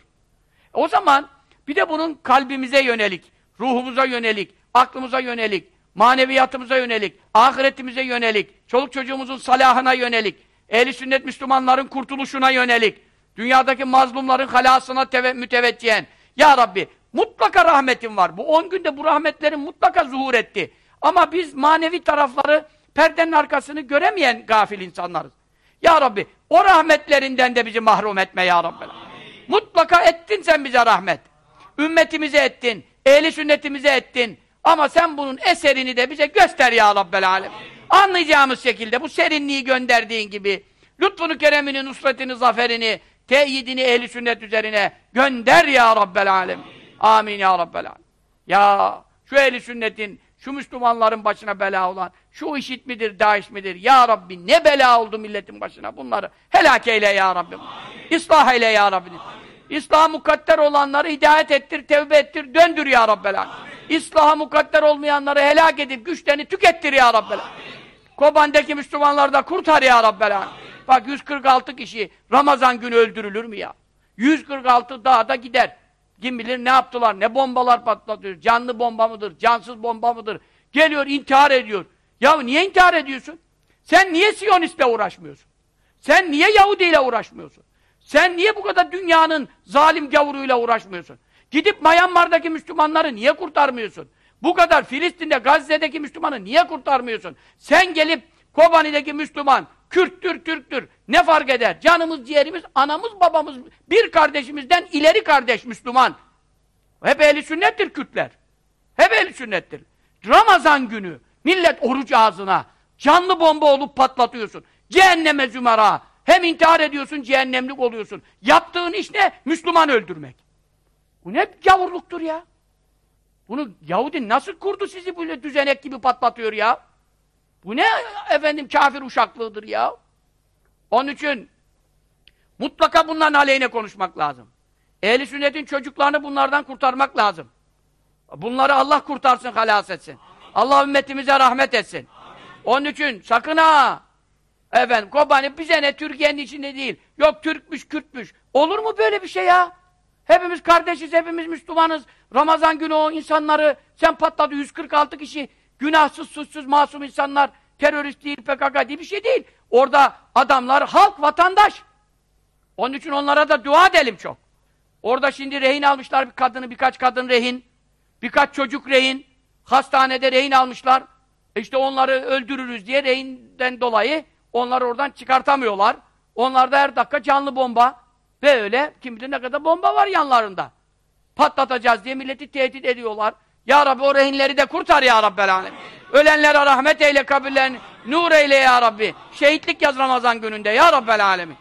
O zaman bir de bunun kalbimize yönelik, ruhumuza yönelik, aklımıza yönelik, maneviyatımıza yönelik, ahiretimize yönelik, çoluk çocuğumuzun salahına yönelik, ehli sünnet Müslümanların kurtuluşuna yönelik, dünyadaki mazlumların halasına müteveccihen. Ya Rabbi mutlaka rahmetin var. Bu on günde bu rahmetlerin mutlaka zuhur etti. Ama biz manevi tarafları, perdenin arkasını göremeyen gafil insanlarız. Ya Rabbi o rahmetlerinden de bizi mahrum etme ya Rabbi. Mutlaka ettin sen bize rahmet. Ümmetimize ettin, ehli sünnetimize ettin. Ama sen bunun eserini de bize göster ya Rabbel Alem. Anlayacağımız şekilde bu serinliği gönderdiğin gibi lütfunu, keremini, nusretini, zaferini, teyidini ehli sünnet üzerine gönder ya Rabbel Alem. Amin ya Rabbel Alem. Ya şu ehli sünnetin, şu Müslümanların başına bela olan, şu işit midir, daş midir? Ya Rabbi ne bela oldu milletin başına bunları. Helak eyle ya Rabbi. İslah eyle ya Rabbi. İslah mukadder olanları hidayet ettir, tevbe ettir, döndür ya Rabbel İslaha mukadder olmayanları helak edip güçlerini tükettir ya Rabbel Koban'daki Müslümanları da kurtar ya Rabbel Bak 146 kişi Ramazan günü öldürülür mü ya? 146 dağda gider. Kim bilir ne yaptılar, ne bombalar patlatıyor. Canlı bomba mıdır, cansız bomba mıdır? Geliyor intihar ediyor. Ya niye intihar ediyorsun? Sen niye Siyonistle uğraşmıyorsun? Sen niye Yahudi ile uğraşmıyorsun? Sen niye bu kadar dünyanın zalim gavuruyla uğraşmıyorsun? Gidip Myanmar'daki Müslümanları niye kurtarmıyorsun? Bu kadar Filistin'de, Gazze'deki Müslümanı niye kurtarmıyorsun? Sen gelip Kobani'deki Müslüman, Kürttür, Türktür, ne fark eder? Canımız, ciğerimiz, anamız, babamız, bir kardeşimizden ileri kardeş Müslüman. Hep ehli sünnettir Kürtler. Hep ehli sünnettir. Ramazan günü millet oruç ağzına canlı bomba olup patlatıyorsun. Cehenneme zümera. Hem intihar ediyorsun, cehennemlik oluyorsun. Yaptığın iş ne? Müslüman öldürmek. Bu ne gavurluktur ya? Bunu Yahudi nasıl kurdu sizi böyle düzenek gibi patlatıyor ya? Bu ne efendim kafir uşaklığıdır ya? Onun için mutlaka bunların aleyhine konuşmak lazım. Ehli sünnetin çocuklarını bunlardan kurtarmak lazım. Bunları Allah kurtarsın, halas etsin. Allah ümmetimize rahmet etsin. Onun için sakın ha! Efendim, Kobani bize ne Türkiye'nin içinde değil. Yok Türkmüş, Kürtmüş. Olur mu böyle bir şey ya? Hepimiz kardeşiz, hepimiz Müslümanız. Ramazan günü o insanları sen patladı 146 kişi. Günahsız, suçsuz, masum insanlar. Terörist değil, PKK değil bir şey değil. Orada adamlar halk, vatandaş. Onun için onlara da dua edelim çok. Orada şimdi rehin almışlar bir kadını, birkaç kadın rehin. Birkaç çocuk rehin. Hastanede rehin almışlar. İşte onları öldürürüz diye rehinden dolayı onları oradan çıkartamıyorlar. Onlarda her dakika canlı bomba. Ve öyle kim bilir ne kadar bomba var yanlarında. Patlatacağız diye milleti tehdit ediyorlar. Ya Rabbi o rehinleri de kurtar ya Rabbel Alem. Ölenlere rahmet eyle kabirlerini nur eyle ya Rabbi. Şehitlik yaz Ramazan gününde ya Rabbel Alemin.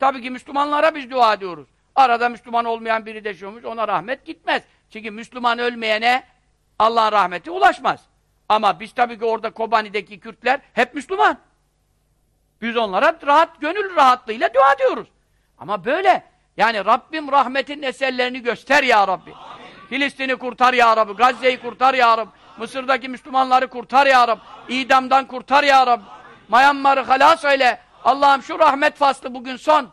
Tabii ki Müslümanlara biz dua ediyoruz. Arada Müslüman olmayan biri de şuymuş, ona rahmet gitmez. Çünkü Müslüman ölmeyene Allah'ın rahmeti ulaşmaz. Ama biz tabii ki orada Kobani'deki Kürtler hep Müslüman. Biz onlara rahat, gönül rahatlığıyla dua ediyoruz. Ama böyle. Yani Rabbim rahmetin eserlerini göster ya Rabbi. Filistin'i kurtar ya Rabbi. Gazze'yi kurtar ya Rabbi. Mısır'daki Müslümanları kurtar ya Rabbi. İdamdan kurtar ya Rabbi. Myanmar'ı halas eyle. Allah'ım şu rahmet faslı bugün son.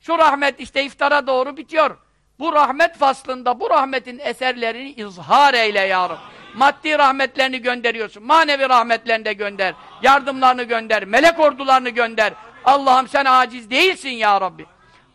Şu rahmet işte iftara doğru bitiyor. Bu rahmet faslında bu rahmetin eserlerini izhar eyle ya Rabbi. Maddi rahmetlerini gönderiyorsun. Manevi rahmetlerini de gönder. Yardımlarını gönder. Melek ordularını gönder. Allah'ım sen aciz değilsin ya Rabbi.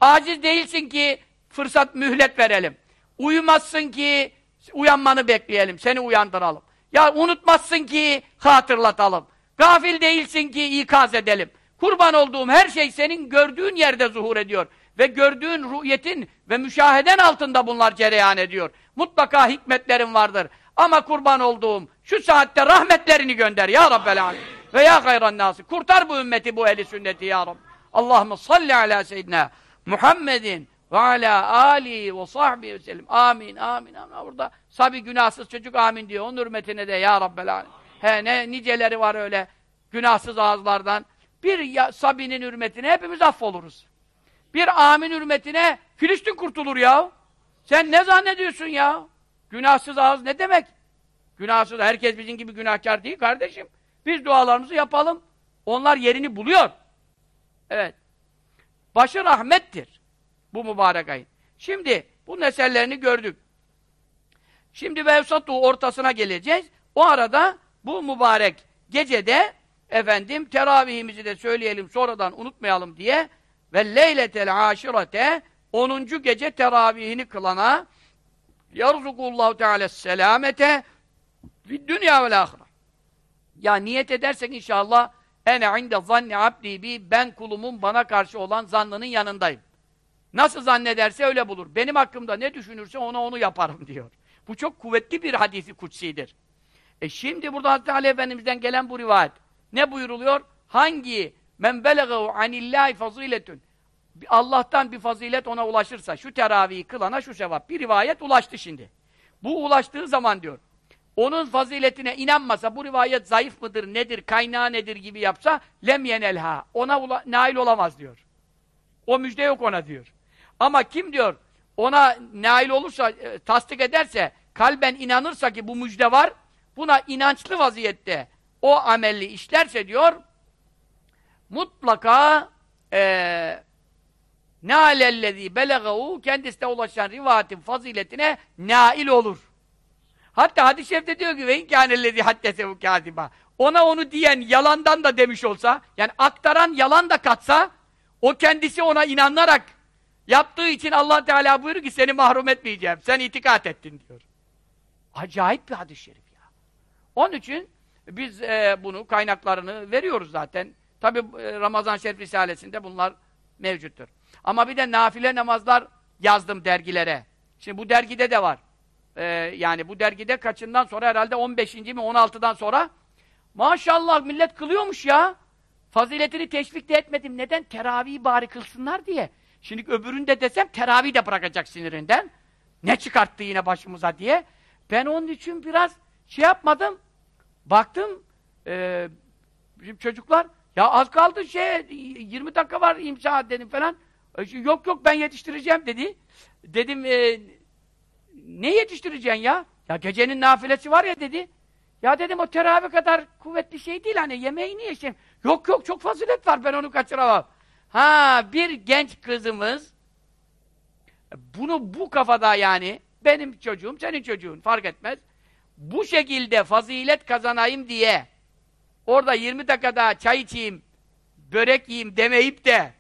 Aciz değilsin ki fırsat mühlet verelim. Uyumazsın ki uyanmanı bekleyelim. Seni uyandıralım. Ya unutmazsın ki hatırlatalım. Gafil değilsin ki ikaz edelim. Kurban olduğum her şey senin gördüğün yerde zuhur ediyor. Ve gördüğün rüyetin ve müşaheden altında bunlar cereyan ediyor. Mutlaka hikmetlerin vardır. Ama kurban olduğum şu saatte rahmetlerini gönder ya Rabbel Alem. Ve ya gayran nasi. Kurtar bu ümmeti bu eli sünneti ya Rabbi. Allahümme salli ala seyyidina Muhammedin ve ala ali ve sahbihi ve sellem. Amin, amin, amin. Burada sabi günahsız çocuk amin diyor. Onun hürmetine de ya Rabbel Alem. He ne niceleri var öyle günahsız ağızlardan. Bir ya, sabinin hürmetine hepimiz affoluruz. Bir amin hürmetine Filistin kurtulur ya. Sen ne zannediyorsun ya? Günahsız ağız ne demek? Günahsız, herkes bizim gibi günahkar değil kardeşim. Biz dualarımızı yapalım. Onlar yerini buluyor. Evet. Başı rahmettir. Bu mübarek ayın. Şimdi bu meselelerini gördük. Şimdi Vevsatu ortasına geleceğiz. O arada bu mübarek gecede efendim teravihimizi de söyleyelim sonradan unutmayalım diye ve leyletel aşirete 10. gece teravihini kılana yarzukullahu teala selamete dünya ve ahire. Ya niyet edersek inşallah ene inde zanni abdi bi ben kulumun bana karşı olan zannının yanındayım. Nasıl zannederse öyle bulur. Benim hakkımda ne düşünürse ona onu yaparım diyor. Bu çok kuvvetli bir hadisi kutsidir. E şimdi burada Hazreti Ali Efendimiz'den gelen bu rivayet. Ne buyuruluyor? Hangi men belegahu anillahi faziletun Allah'tan bir fazilet ona ulaşırsa, şu teravihi kılana şu sevap. Bir rivayet ulaştı şimdi. Bu ulaştığı zaman diyor, onun faziletine inanmasa, bu rivayet zayıf mıdır, nedir, kaynağı nedir gibi yapsa, lem yenelha, ona nail olamaz diyor. O müjde yok ona diyor. Ama kim diyor, ona nail olursa, e, tasdik ederse, kalben inanırsa ki bu müjde var, buna inançlı vaziyette o amelli işlerse diyor, mutlaka e, Nâlellezî belegâhu kendisine ulaşan rivayetin faziletine nail olur. Hatta hadis-i şerifte diyor ki ve inkânellezî haddesehu kâziba. Ona onu diyen yalandan da demiş olsa, yani aktaran yalan da katsa, o kendisi ona inanarak yaptığı için Allah Teala buyuruyor ki seni mahrum etmeyeceğim. Sen itikat ettin diyor. Acayip bir hadis-i şerif ya. Onun için biz e, bunu kaynaklarını veriyoruz zaten. Tabi e, Ramazan Şerif Risalesi'nde bunlar mevcuttur. Ama bir de nafile namazlar yazdım dergilere. Şimdi bu dergide de var. Ee, yani bu dergide kaçından sonra herhalde 15. mi 16'dan sonra maşallah millet kılıyormuş ya. Faziletini teşvik de etmedim. Neden? Teravih bari kılsınlar diye. Şimdi öbüründe desem teravih de bırakacak sinirinden. Ne çıkarttı yine başımıza diye. Ben onun için biraz şey yapmadım. Baktım e, çocuklar ya az kaldı şey 20 dakika var imza dedim falan. E, yok yok ben yetiştireceğim dedi. Dedim e, ne yetiştireceksin ya? Ya gecenin nafilesi var ya dedi. Ya dedim o teravih kadar kuvvetli şey değil hani yemeğini yeşim. Yok yok çok fazilet var ben onu kaçıramam. Ha bir genç kızımız bunu bu kafada yani benim çocuğum senin çocuğun fark etmez. Bu şekilde fazilet kazanayım diye orada 20 dakikada çay içeyim, börek yiyeyim demeyip de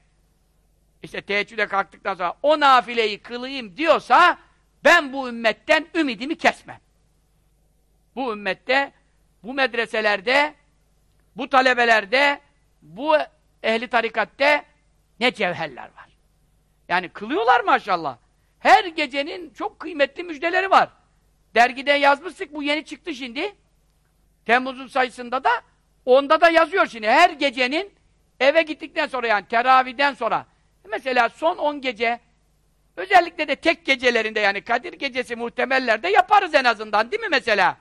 işte teheccüde kalktıktan sonra o nafileyi kılayım diyorsa ben bu ümmetten ümidimi kesmem. Bu ümmette, bu medreselerde, bu talebelerde, bu ehli tarikatte ne cevherler var. Yani kılıyorlar maşallah. Her gecenin çok kıymetli müjdeleri var. Dergide yazmıştık, bu yeni çıktı şimdi. Temmuz'un sayısında da, onda da yazıyor şimdi. Her gecenin eve gittikten sonra yani teraviden sonra Mesela son 10 gece, özellikle de tek gecelerinde yani Kadir gecesi muhtemellerde yaparız en azından değil mi mesela?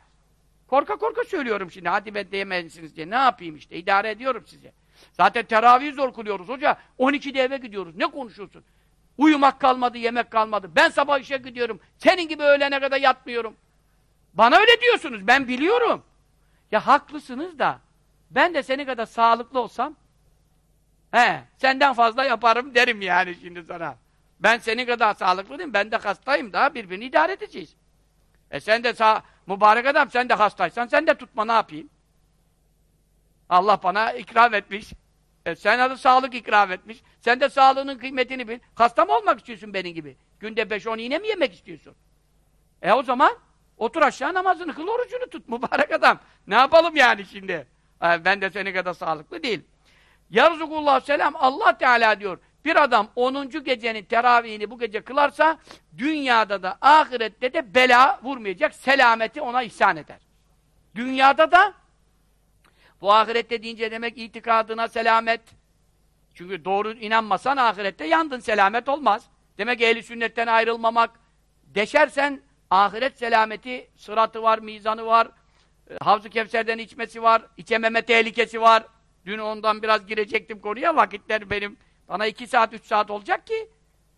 Korka korka söylüyorum şimdi, hadi ben diyemezsiniz diye. Ne yapayım işte, idare ediyorum size. Zaten teravih zor kılıyoruz hoca. 12'de eve gidiyoruz. Ne konuşuyorsun? Uyumak kalmadı, yemek kalmadı. Ben sabah işe gidiyorum. Senin gibi öğlene kadar yatmıyorum. Bana öyle diyorsunuz, ben biliyorum. Ya haklısınız da, ben de senin kadar sağlıklı olsam, He, senden fazla yaparım derim yani şimdi sana. Ben senin kadar sağlıklı değilim, ben de hastayım daha birbirini idare edeceğiz. E sen de sağ, mübarek adam sen de hastaysan sen de tutma ne yapayım? Allah bana ikram etmiş. E sen adı sağlık ikram etmiş. Sen de sağlığının kıymetini bil. Hasta mı olmak istiyorsun benim gibi? Günde 5-10 iğne mi yemek istiyorsun? E o zaman otur aşağı namazını kıl orucunu tut mübarek adam. Ne yapalım yani şimdi? E, ben de senin kadar sağlıklı değil. Yarzukullah selam Allah Teala diyor. Bir adam 10. gecenin teravihini bu gece kılarsa dünyada da ahirette de bela vurmayacak. Selameti ona ihsan eder. Dünyada da bu ahirette deyince demek itikadına selamet. Çünkü doğru inanmasan ahirette yandın selamet olmaz. Demek ehli sünnetten ayrılmamak. Deşersen ahiret selameti, sıratı var, mizanı var, e, Havz-ı Kevser'den içmesi var, içememe tehlikesi var. Dün ondan biraz girecektim konuya, vakitler benim, bana iki saat, üç saat olacak ki,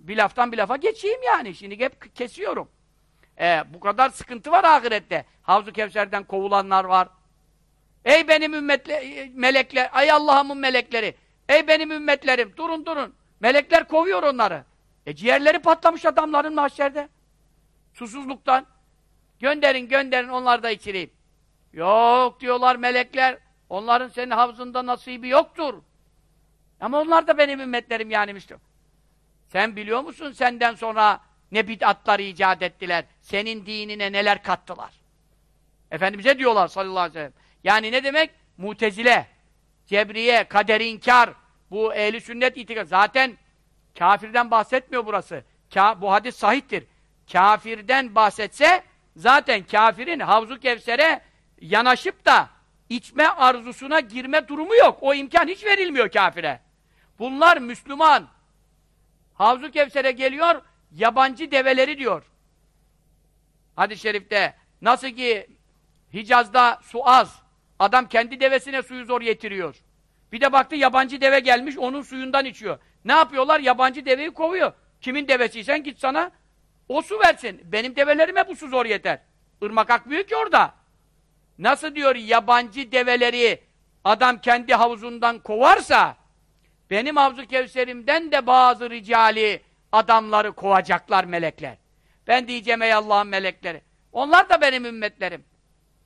Bir laftan bir lafa geçeyim yani. Şimdi hep kesiyorum. Ee, bu kadar sıkıntı var ahirette. Havzu Kevser'den kovulanlar var. Ey benim ümmetle melekler, ay Allah'ımın melekleri. Ey benim ümmetlerim, durun durun. Melekler kovuyor onları. E ciğerleri patlamış adamların mahşerde. Susuzluktan. Gönderin, gönderin, onlar da içireyim. Yok diyorlar melekler. Onların senin havzında nasibi yoktur. Ama onlar da benim ümmetlerim yani Müslüman. Sen biliyor musun senden sonra ne bid'atlar icat ettiler? Senin dinine neler kattılar? Efendimiz'e diyorlar sallallahu aleyhi ve sellem. Yani ne demek? Mutezile, Cebriye, kaderi inkar, bu ehli sünnet itikad. Zaten kafirden bahsetmiyor burası. Ka bu hadis sahiptir. Kafirden bahsetse zaten kafirin Havzu Kevser'e yanaşıp da içme arzusuna girme durumu yok. O imkan hiç verilmiyor kafire. Bunlar Müslüman. Havzu Kevser'e geliyor, yabancı develeri diyor. Hadis-i şerifte nasıl ki Hicaz'da su az, adam kendi devesine suyu zor getiriyor. Bir de baktı yabancı deve gelmiş, onun suyundan içiyor. Ne yapıyorlar? Yabancı deveyi kovuyor. Kimin devesiysen git sana o su versin. Benim develerime bu su zor yeter. Irmak akmıyor ki orada. Nasıl diyor yabancı develeri adam kendi havuzundan kovarsa benim havzu kevserimden de bazı ricali adamları kovacaklar melekler. Ben diyeceğim ey Allah'ın melekleri. Onlar da benim ümmetlerim.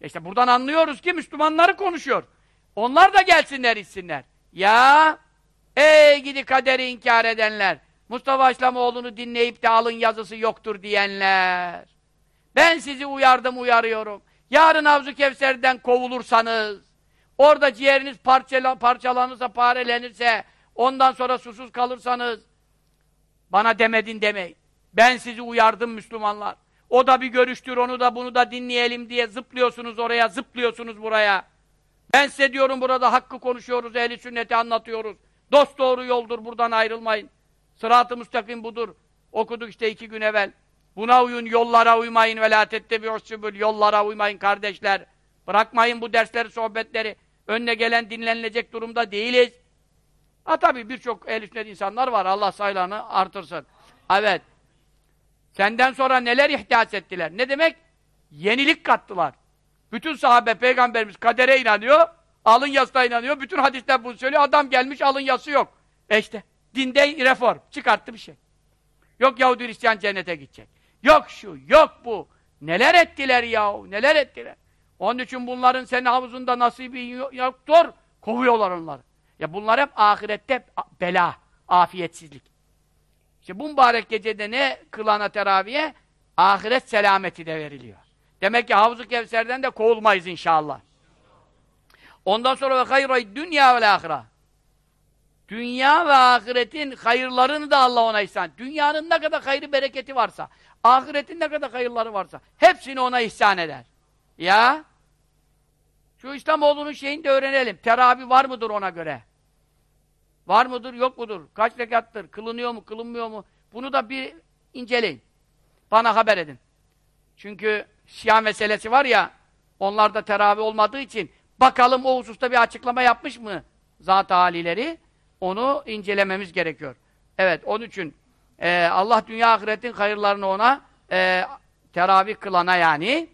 İşte buradan anlıyoruz ki Müslümanları konuşuyor. Onlar da gelsinler içsinler. Ya ey gidi kaderi inkar edenler. Mustafa İslamoğlu'nu dinleyip de alın yazısı yoktur diyenler. Ben sizi uyardım uyarıyorum. Yarın Havzu Kevser'den kovulursanız, orada ciğeriniz parçala, parçalanırsa, parelenirse, ondan sonra susuz kalırsanız, bana demedin demeyin. Ben sizi uyardım Müslümanlar. O da bir görüştür, onu da bunu da dinleyelim diye zıplıyorsunuz oraya, zıplıyorsunuz buraya. Ben size diyorum burada hakkı konuşuyoruz, ehli sünneti anlatıyoruz. Dost doğru yoldur, buradan ayrılmayın. Sırat-ı müstakim budur. Okuduk işte iki gün evvel. Buna uyun, yollara uymayın ve la tettebi'us Yollara uymayın kardeşler. Bırakmayın bu dersleri, sohbetleri. Önüne gelen dinlenilecek durumda değiliz. Ha tabii birçok ehl sünnet insanlar var. Allah sayılarını artırsın. Evet. Senden sonra neler ihtiyaç ettiler? Ne demek? Yenilik kattılar. Bütün sahabe, peygamberimiz kadere inanıyor, alın yasına inanıyor, bütün hadisler bunu söylüyor, adam gelmiş alın yası yok. E işte, dinde reform, çıkarttı bir şey. Yok Yahudi Hristiyan cennete gidecek. Yok şu, yok bu. Neler ettiler yahu, neler ettiler. Onun için bunların senin havuzunda nasibi yoktur, kovuyorlar onları. Ya bunlar hep ahirette bela, afiyetsizlik. İşte bu mübarek gecede ne kılana teraviye? Ahiret selameti de veriliyor. Demek ki Havzu Kevser'den de kovulmayız inşallah. Ondan sonra ve hayray dünya ve ahira. Dünya ve ahiretin hayırlarını da Allah ona ihsan. Dünyanın ne kadar hayrı bereketi varsa, ahiretin ne kadar hayırları varsa, hepsini ona ihsan eder. Ya, şu İslamoğlu'nun şeyini de öğrenelim. Teravih var mıdır ona göre? Var mıdır, yok mudur? Kaç rekattır? Kılınıyor mu, kılınmıyor mu? Bunu da bir inceleyin. Bana haber edin. Çünkü Şia meselesi var ya, onlarda teravih olmadığı için bakalım o hususta bir açıklama yapmış mı zat-ı halileri? Onu incelememiz gerekiyor. Evet, onun için e, Allah dünya ahiretin hayırlarını ona e, teravih kılana yani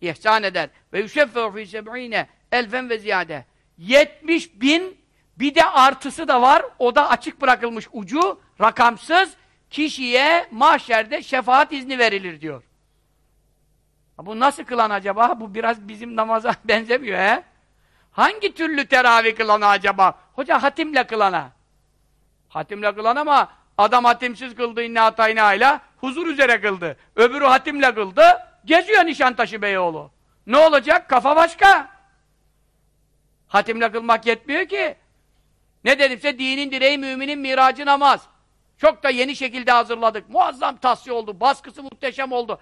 ihsan eder. Ve yüşeffe'u fî seb'îne elfen ve ziyade. 70 bin bir de artısı da var. O da açık bırakılmış ucu, rakamsız kişiye mahşerde şefaat izni verilir diyor. Bu nasıl kılan acaba? Bu biraz bizim namaza benzemiyor he? Hangi türlü teravih kılana acaba? Hoca hatimle kılana. Hatimle kılan ama adam hatimsiz kıldı inne hatayna huzur üzere kıldı. Öbürü hatimle kıldı, geziyor Nişantaşı Beyoğlu. Ne olacak? Kafa başka. Hatimle kılmak yetmiyor ki. Ne dedimse dinin direği müminin miracı namaz. Çok da yeni şekilde hazırladık. Muazzam tasfiye oldu. Baskısı muhteşem oldu.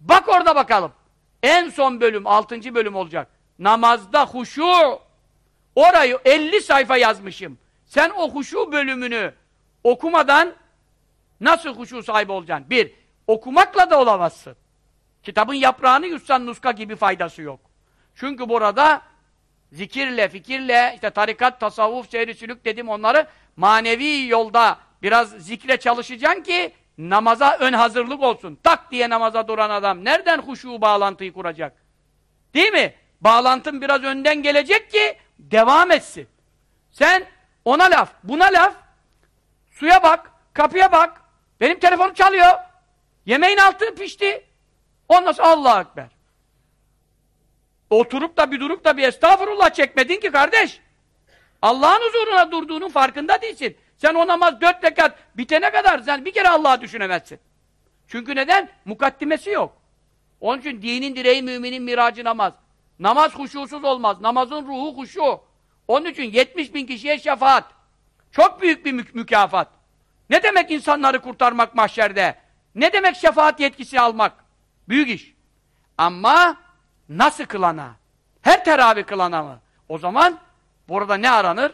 Bak orada bakalım. En son bölüm, altıncı bölüm olacak. Namazda huşu. Orayı 50 sayfa yazmışım. Sen o huşu bölümünü okumadan nasıl huşu sahibi olacaksın? Bir, okumakla da olamazsın. Kitabın yaprağını yutsan nuska gibi faydası yok. Çünkü burada zikirle, fikirle, işte tarikat, tasavvuf, seyri dedim onları manevi yolda biraz zikre çalışacaksın ki namaza ön hazırlık olsun. Tak diye namaza duran adam nereden huşu bağlantıyı kuracak? Değil mi? Bağlantın biraz önden gelecek ki devam etsin. Sen ona laf, buna laf, suya bak, kapıya bak. Benim telefonum çalıyor. Yemeğin altı pişti. Ondan sonra Allah Ekber. Oturup da bir durup da bir estağfurullah çekmedin ki kardeş. Allah'ın huzuruna durduğunun farkında değilsin. Sen o namaz dört rekat bitene kadar sen bir kere Allah'ı düşünemezsin. Çünkü neden? Mukaddimesi yok. Onun için dinin direği müminin miracı namaz. Namaz huşusuz olmaz. Namazın ruhu huşu. Onun için 70 bin kişiye şefaat. Çok büyük bir mü mükafat. Ne demek insanları kurtarmak mahşerde? Ne demek şefaat yetkisi almak? Büyük iş. Ama nasıl kılana? Her teravih kılana mı? O zaman burada ne aranır?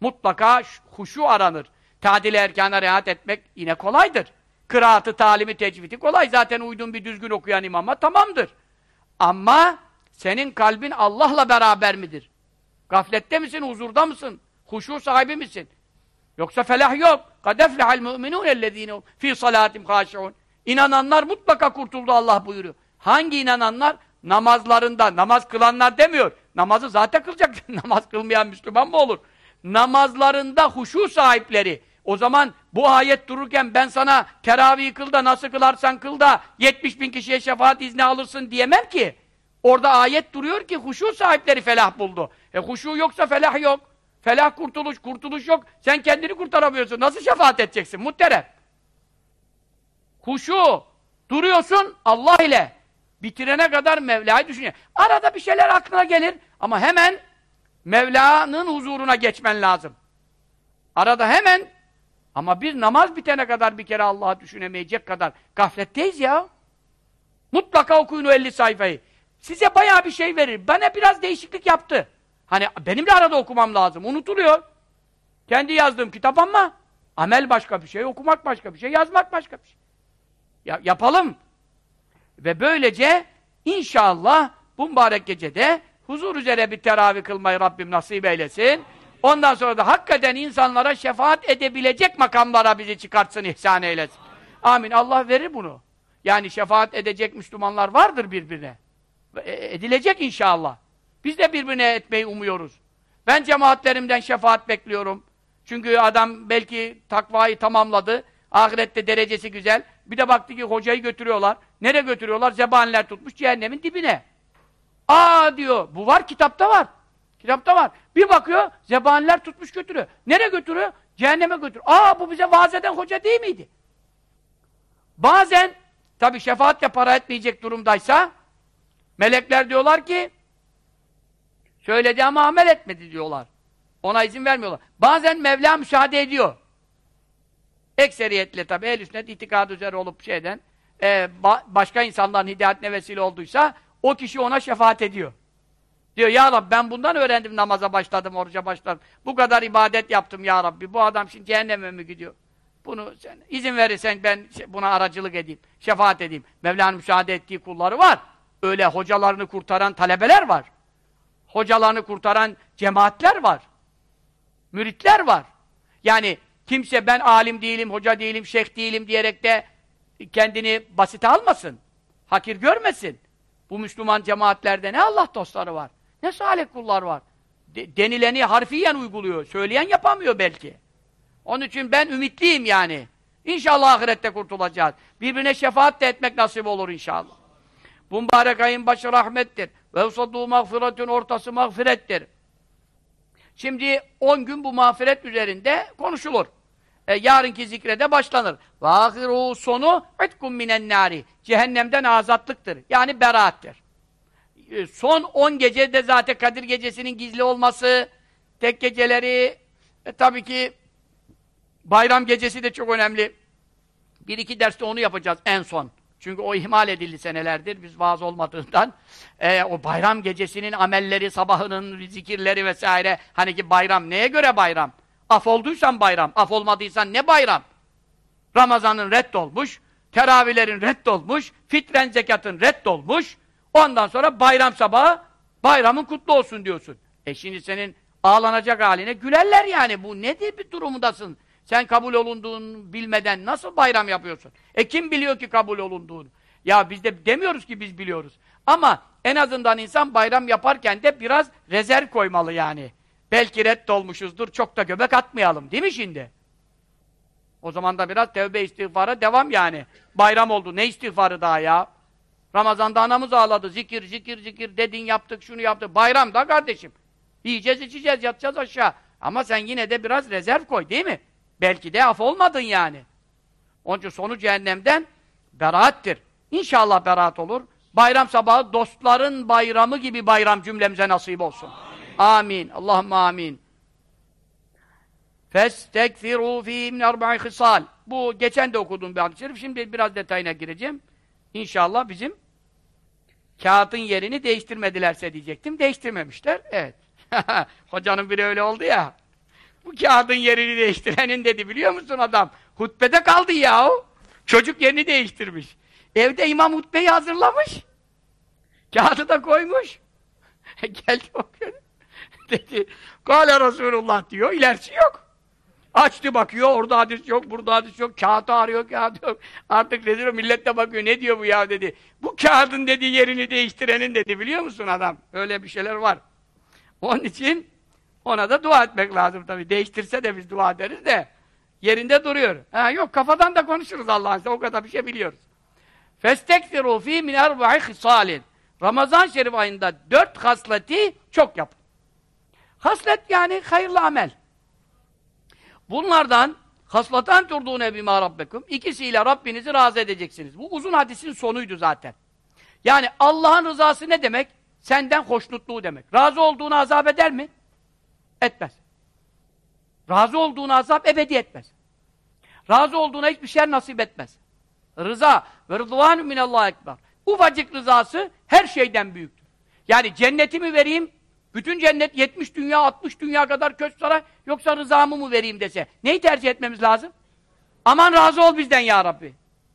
Mutlaka huşu aranır. Tadil erkana riayet etmek yine kolaydır. Kıraatı, talimi, tecvidi kolay. Zaten uydun bir düzgün okuyan imama tamamdır. Ama senin kalbin Allah'la beraber midir? Gaflette misin, huzurda mısın? Huşu sahibi misin? Yoksa felah yok. قَدْ اَفْلَحَ الْمُؤْمِنُونَ الَّذ۪ينَ ف۪ي صَلَاتِمْ خَاشِعُونَ İnananlar mutlaka kurtuldu Allah buyuruyor. Hangi inananlar? Namazlarında, namaz kılanlar demiyor. Namazı zaten kılacak. namaz kılmayan Müslüman mı olur? Namazlarında huşu sahipleri. O zaman bu ayet dururken ben sana teravih kıl da nasıl kılarsan kıl da 70 bin kişiye şefaat izni alırsın diyemem ki. Orada ayet duruyor ki huşu sahipleri felah buldu. E huşu yoksa felah yok. Felah kurtuluş, kurtuluş yok. Sen kendini kurtaramıyorsun. Nasıl şefaat edeceksin muhterem? Huşu. Duruyorsun Allah ile. Bitirene kadar Mevla'yı düşünüyor. Arada bir şeyler aklına gelir ama hemen Mevla'nın huzuruna geçmen lazım. Arada hemen ama bir namaz bitene kadar bir kere Allah'ı düşünemeyecek kadar gafletteyiz ya. Mutlaka okuyun o 50 sayfayı. Size bayağı bir şey verir. Bana biraz değişiklik yaptı. Hani benimle arada okumam lazım. Unutuluyor. Kendi yazdığım kitap ama amel başka bir şey, okumak başka bir şey, yazmak başka bir şey. Ya, yapalım. Ve böylece inşallah bu mübarek gecede huzur üzere bir teravih kılmayı Rabbim nasip eylesin. Ondan sonra da hakikaten insanlara şefaat edebilecek makamlara bizi çıkartsın, ihsan eylesin. Amin. Allah verir bunu. Yani şefaat edecek Müslümanlar vardır birbirine. E, edilecek inşallah. Biz de birbirine etmeyi umuyoruz. Ben cemaatlerimden şefaat bekliyorum. Çünkü adam belki takvayı tamamladı. Ahirette derecesi güzel. Bir de baktı ki hocayı götürüyorlar. Nereye götürüyorlar? Zebaniler tutmuş cehennemin dibine. Aa diyor. Bu var kitapta var. Kitapta var. Bir bakıyor zebaniler tutmuş götürüyor. Nereye götürüyor? Cehenneme götürüyor. Aa bu bize vaaz eden hoca değil miydi? Bazen tabi şefaatle para etmeyecek durumdaysa melekler diyorlar ki söyledi ama amel etmedi diyorlar. Ona izin vermiyorlar. Bazen Mevla müsaade ediyor. Ekseriyetle tabi el sünnet itikadı üzere olup şeyden e, ba başka insanların hidayetine vesile olduysa o kişi ona şefaat ediyor. Diyor ya Rabbi ben bundan öğrendim namaza başladım, oruca başladım. Bu kadar ibadet yaptım ya Rabbi. Bu adam şimdi cehenneme mi gidiyor? Bunu sen izin verirsen ben buna aracılık edeyim, şefaat edeyim. Mevla'nın müsaade ettiği kulları var. Öyle hocalarını kurtaran talebeler var. Hocalarını kurtaran cemaatler var. Müritler var. Yani kimse ben alim değilim, hoca değilim, şeyh değilim diyerek de kendini basite almasın. Hakir görmesin. Bu Müslüman cemaatlerde ne Allah dostları var. Ne salih kullar var. De, denileni harfiyen uyguluyor. Söyleyen yapamıyor belki. Onun için ben ümitliyim yani. İnşallah ahirette kurtulacağız. Birbirine şefaat de etmek nasip olur inşallah. Bu mübarek ayın başı rahmettir. Ve usadduğu mağfiretün ortası mağfirettir. Şimdi 10 gün bu mağfiret üzerinde konuşulur. E, yarınki zikrede başlanır. Ve ahiru sonu itkum minen nari. Cehennemden azatlıktır. Yani beraattir. E, son 10 gecede zaten Kadir gecesinin gizli olması, tek geceleri, e, tabii ki bayram gecesi de çok önemli. Bir iki derste onu yapacağız en son. Çünkü o ihmal edildi senelerdir, biz vaaz olmadığından. E, o bayram gecesinin amelleri, sabahının zikirleri vesaire. Hani ki bayram, neye göre bayram? Af olduysan bayram, af olmadıysan ne bayram? Ramazanın reddolmuş, teravihlerin reddolmuş, fitren zekatın reddolmuş. Ondan sonra bayram sabahı, bayramın kutlu olsun diyorsun. E şimdi senin ağlanacak haline gülerler yani. Bu nedir bir durumundasın? Sen kabul olunduğunu bilmeden nasıl bayram yapıyorsun? E kim biliyor ki kabul olunduğunu? Ya biz de demiyoruz ki biz biliyoruz. Ama en azından insan bayram yaparken de biraz rezerv koymalı yani. Belki reddolmuşuzdur, çok da göbek atmayalım değil mi şimdi? O zaman da biraz tevbe istiğfara devam yani. Bayram oldu, ne istiğfarı daha ya? Ramazan'da anamız ağladı, zikir, zikir, zikir, dedin yaptık, şunu yaptık. Bayram da kardeşim. Yiyeceğiz, içeceğiz, yatacağız aşağı. Ama sen yine de biraz rezerv koy değil mi? Belki de af olmadın yani. Onun için sonu cehennemden beraattir. İnşallah beraat olur. Bayram sabahı dostların bayramı gibi bayram cümlemize nasip olsun. Amin. Allahümme amin. Festekfirû fî min erba'i hısal. Bu geçen de okuduğum bir hadis. Şimdi biraz detayına gireceğim. İnşallah bizim kağıdın yerini değiştirmedilerse diyecektim. Değiştirmemişler. Evet. Hocanın biri öyle oldu ya. Bu kağıdın yerini değiştirenin dedi biliyor musun adam? Hutbede kaldı yahu. Çocuk yerini değiştirmiş. Evde imam hutbeyi hazırlamış. Kağıdı da koymuş. Geldi bakıyor. dedi. Kale Resulullah diyor. İlerisi yok. Açtı bakıyor. Orada hadis yok. Burada hadis yok. Kağıtı arıyor. Kağıt yok. Artık rezil millet de bakıyor. Ne diyor bu ya dedi. Bu kağıdın dediği yerini değiştirenin dedi. Biliyor musun adam? Öyle bir şeyler var. Onun için ona da dua etmek lazım tabii. Değiştirse de biz dua ederiz de yerinde duruyor. Ha, yok kafadan da konuşuruz Allah'ın o kadar bir şey biliyoruz. Festekfiru fi min erba'i hisalin. Ramazan şerif ayında dört hasleti çok yapın. Haslet yani hayırlı amel. Bunlardan haslatan turdûne bimâ rabbekum. İkisiyle Rabbinizi razı edeceksiniz. Bu uzun hadisin sonuydu zaten. Yani Allah'ın rızası ne demek? Senden hoşnutluğu demek. Razı olduğunu azap eder mi? Etmez. Razı olduğunu azap ebedi etmez. Razı olduğuna hiçbir şey nasip etmez. Rıza ve rıdvanu minallah ekber. Ufacık rızası her şeyden büyüktür. Yani cennetimi vereyim, bütün cennet 70 dünya, 60 dünya kadar köş saray, yoksa rızamı mı vereyim dese. Neyi tercih etmemiz lazım? Aman razı ol bizden ya Rabbi.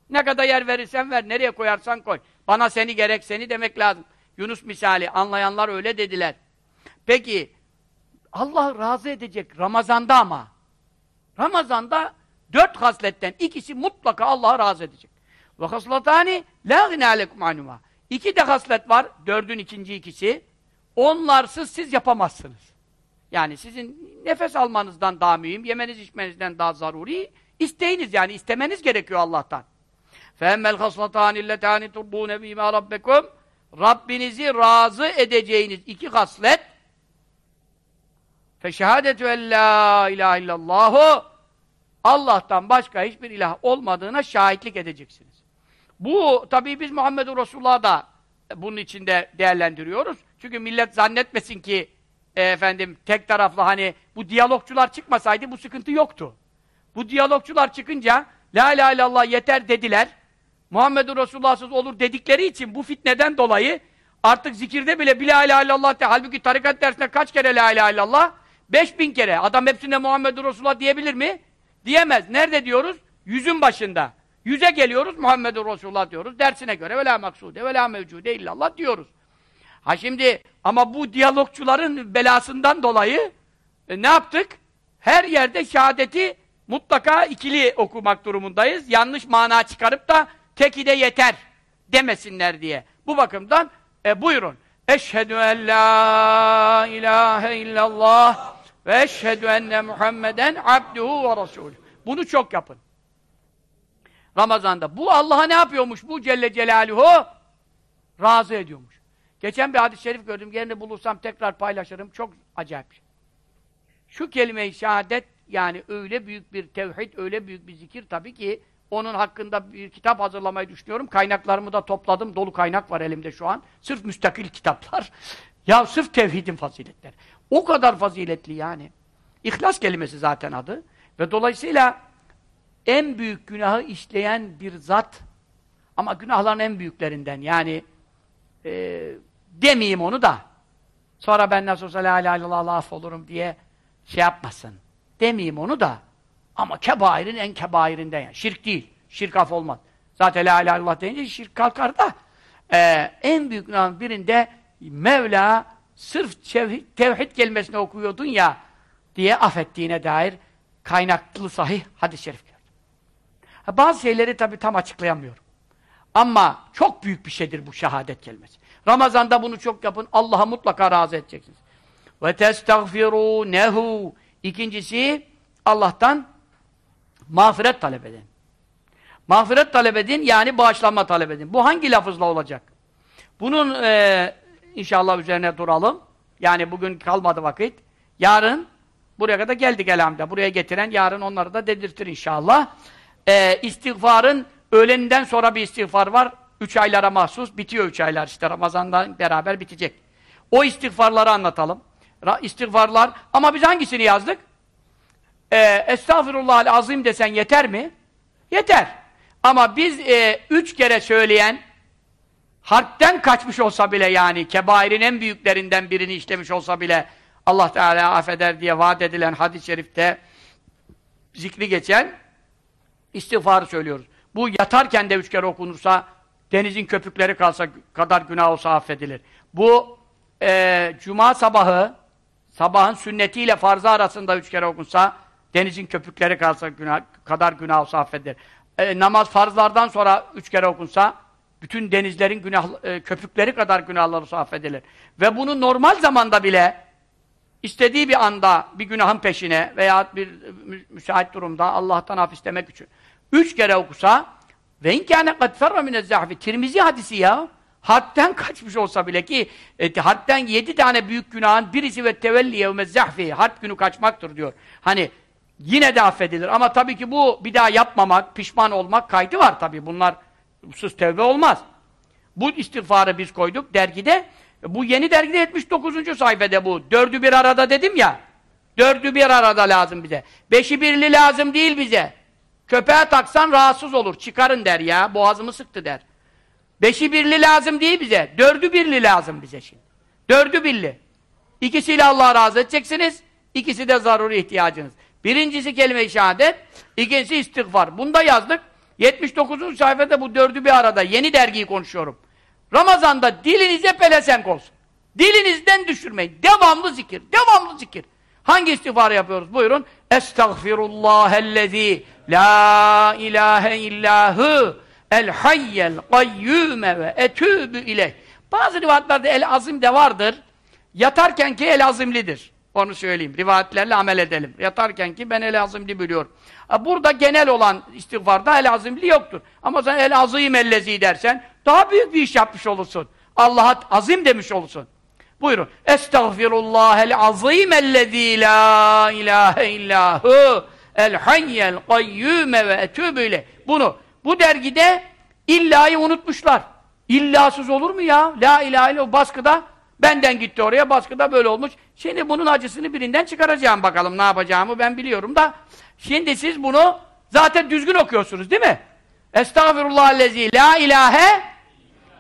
Ne kadar yer verirsen ver, nereye koyarsan koy. Bana seni gerek seni demek lazım. Yunus misali, anlayanlar öyle dediler. Peki, Allah razı edecek Ramazan'da ama. Ramazan'da dört hasletten ikisi mutlaka Allah'a razı edecek. Ve haslatani la ginâlekum anuma. İki de haslet var, dördün ikinci ikisi. Onlarsız siz yapamazsınız. Yani sizin nefes almanızdan daha mühim, yemeniz içmenizden daha zaruri, isteyiniz yani, istemeniz gerekiyor Allah'tan. فَاَمَّا الْخَصْلَتَانِ اللَّتَانِ تُرْبُونَ بِمَا رَبَّكُمْ Rabbinizi razı edeceğiniz iki haslet feşehadetü en la ilahe illallahu Allah'tan başka hiçbir ilah olmadığına şahitlik edeceksiniz. Bu tabii biz Muhammedur Resulullah'ı da bunun içinde değerlendiriyoruz. Çünkü millet zannetmesin ki e, efendim tek taraflı hani bu diyalogçular çıkmasaydı bu sıkıntı yoktu. Bu diyalogçular çıkınca la ilahe illallah yeter dediler. Muhammedur Resulullah'sız olur dedikleri için bu fitneden dolayı artık zikirde bile bir la ilahe illallah de. Halbuki tarikat dersinde kaç kere la ilahe illallah? 5000 kere. Adam hepsinde Muhammedur Resulullah diyebilir mi? Diyemez. Nerede diyoruz? Yüzün başında. Yüze geliyoruz Muhammedur Resulullah diyoruz. Dersine göre ve la maksude ve la mevcude illallah diyoruz. Ha şimdi ama bu diyalogçuların belasından dolayı e, ne yaptık? Her yerde şehadeti mutlaka ikili okumak durumundayız. Yanlış mana çıkarıp da teki de yeter demesinler diye. Bu bakımdan e, buyurun. Eşhedü en la ilahe illallah ve eşhedü enne Muhammeden abduhu ve resulü. Bunu çok yapın. Ramazan'da. Bu Allah'a ne yapıyormuş? Bu Celle Celaluhu razı ediyormuş. Geçen bir hadis-i şerif gördüm. Yerini bulursam tekrar paylaşırım. Çok acayip. Şu kelime-i şehadet yani öyle büyük bir tevhid, öyle büyük bir zikir tabii ki onun hakkında bir kitap hazırlamayı düşünüyorum. Kaynaklarımı da topladım. Dolu kaynak var elimde şu an. Sırf müstakil kitaplar. ya sırf tevhidin faziletleri. O kadar faziletli yani. İhlas kelimesi zaten adı. Ve dolayısıyla en büyük günahı işleyen bir zat ama günahların en büyüklerinden yani e, demeyeyim onu da sonra ben nasıl olsa la ilahe illallah affolurum diye şey yapmasın. Demeyeyim onu da ama kebairin en kebairinden yani. Şirk değil. Şirk af olmaz. Zaten la ilahe illallah deyince şirk kalkar da e, en büyük günahın birinde Mevla sırf tevhid, kelimesini okuyordun ya diye affettiğine dair kaynaklı sahih hadis-i şerif gördüm. Ha, bazı şeyleri tabi tam açıklayamıyorum. Ama çok büyük bir şeydir bu şehadet kelimesi. Ramazanda bunu çok yapın. Allah'a mutlaka razı edeceksiniz. Ve testagfirunehu. İkincisi Allah'tan mağfiret talep edin. Mağfiret talep edin yani bağışlanma talep edin. Bu hangi lafızla olacak? Bunun e, inşallah üzerine duralım. Yani bugün kalmadı vakit. Yarın buraya kadar geldik elhamdülillah. Buraya getiren yarın onları da dedirtir inşallah. E, istiğfarın öğleninden sonra bir istiğfar var. Üç aylara mahsus. Bitiyor üç aylar işte Ramazan'dan beraber bitecek. O istiğfarları anlatalım. İstiğfarlar. Ama biz hangisini yazdık? Ee, Estağfirullah azim desen yeter mi? Yeter. Ama biz e, üç kere söyleyen harpten kaçmış olsa bile yani kebairin en büyüklerinden birini işlemiş olsa bile Allah Teala affeder diye vaat edilen hadis-i şerifte zikri geçen istiğfarı söylüyoruz. Bu yatarken de üç kere okunursa denizin köpükleri kalsa kadar günah olsa affedilir. Bu e, cuma sabahı sabahın sünnetiyle farzı arasında üç kere okunsa denizin köpükleri kalsa günah, kadar günah olsa affedilir. E, namaz farzlardan sonra üç kere okunsa bütün denizlerin günah, e, köpükleri kadar günahları affedilir. Ve bunu normal zamanda bile istediği bir anda bir günahın peşine veya bir müsait durumda Allah'tan af istemek için üç kere okusa ve inkâne kad ferra minezzahfi Tirmizi hadisi ya hadden kaçmış olsa bile ki e, hadden yedi tane büyük günahın birisi ve tevelli yevmezzahfi had günü kaçmaktır diyor. Hani yine de affedilir ama tabii ki bu bir daha yapmamak, pişman olmak kaydı var tabii. Bunlar sus tevbe olmaz. Bu istiğfarı biz koyduk dergide. Bu yeni dergide 79. sayfede bu. Dördü bir arada dedim ya. Dördü bir arada lazım bize. Beşi birli lazım değil bize. Köpeğe taksan rahatsız olur. Çıkarın der ya. Boğazımı sıktı der. Beşi birli lazım değil bize. Dördü birli lazım bize şimdi. Dördü birli. İkisiyle Allah razı edeceksiniz. İkisi de zaruri ihtiyacınız. Birincisi kelime-i şehadet. İkincisi istiğfar. Bunda yazdık. 79. sayfada bu dördü bir arada. Yeni dergiyi konuşuyorum. Ramazanda dilinize pelesenk olsun. Dilinizden düşürmeyin. Devamlı zikir. Devamlı zikir. Hangi istiğfarı yapıyoruz? Buyurun. Estağfirullahellezî la ilahe illahu el hayyel kayyume ve etûbü ileyh. Bazı rivayetlerde el azim de vardır. Yatarken ki el azimlidir. Onu söyleyeyim. Rivayetlerle amel edelim. Yatarken ki ben el azimli biliyorum. Burada genel olan istiğfarda el azimli yoktur. Ama sen el azim ellezi dersen daha büyük bir iş yapmış olursun. Allah'a azim demiş olursun. Buyurun. Estağfirullahel azim ellezî la ilahe illahu el hayyel kayyume ve etûbü Bunu bu dergide illa'yı unutmuşlar. İllasız olur mu ya? La ilahe illallah baskıda benden gitti oraya baskıda böyle olmuş. Şimdi bunun acısını birinden çıkaracağım bakalım ne yapacağımı ben biliyorum da. Şimdi siz bunu zaten düzgün okuyorsunuz değil mi? Estağfirullahellezî la ilahe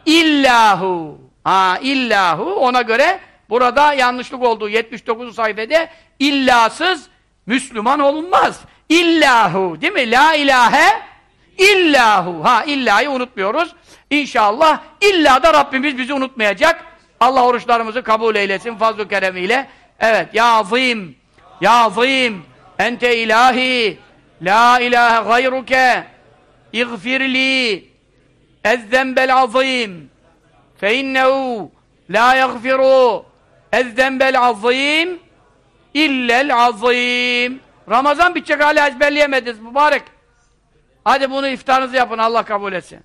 illahu. Ha illahu ona göre burada yanlışlık olduğu 79 sayfede illasız Müslüman olunmaz. İllahu değil mi? La ilahe illahu. Ha illahı unutmuyoruz. İnşallah illa da Rabbimiz bizi unutmayacak. Allah oruçlarımızı kabul eylesin fazl-ı keremiyle. Evet ya azim ya azim ente ilahi la ilahe gayruke iğfirli ezzembel azim fe innehu la yagfiru ezzembel azim illel azim Ramazan bitecek hala ezberleyemediniz mübarek. Hadi bunu iftarınızı yapın Allah kabul etsin.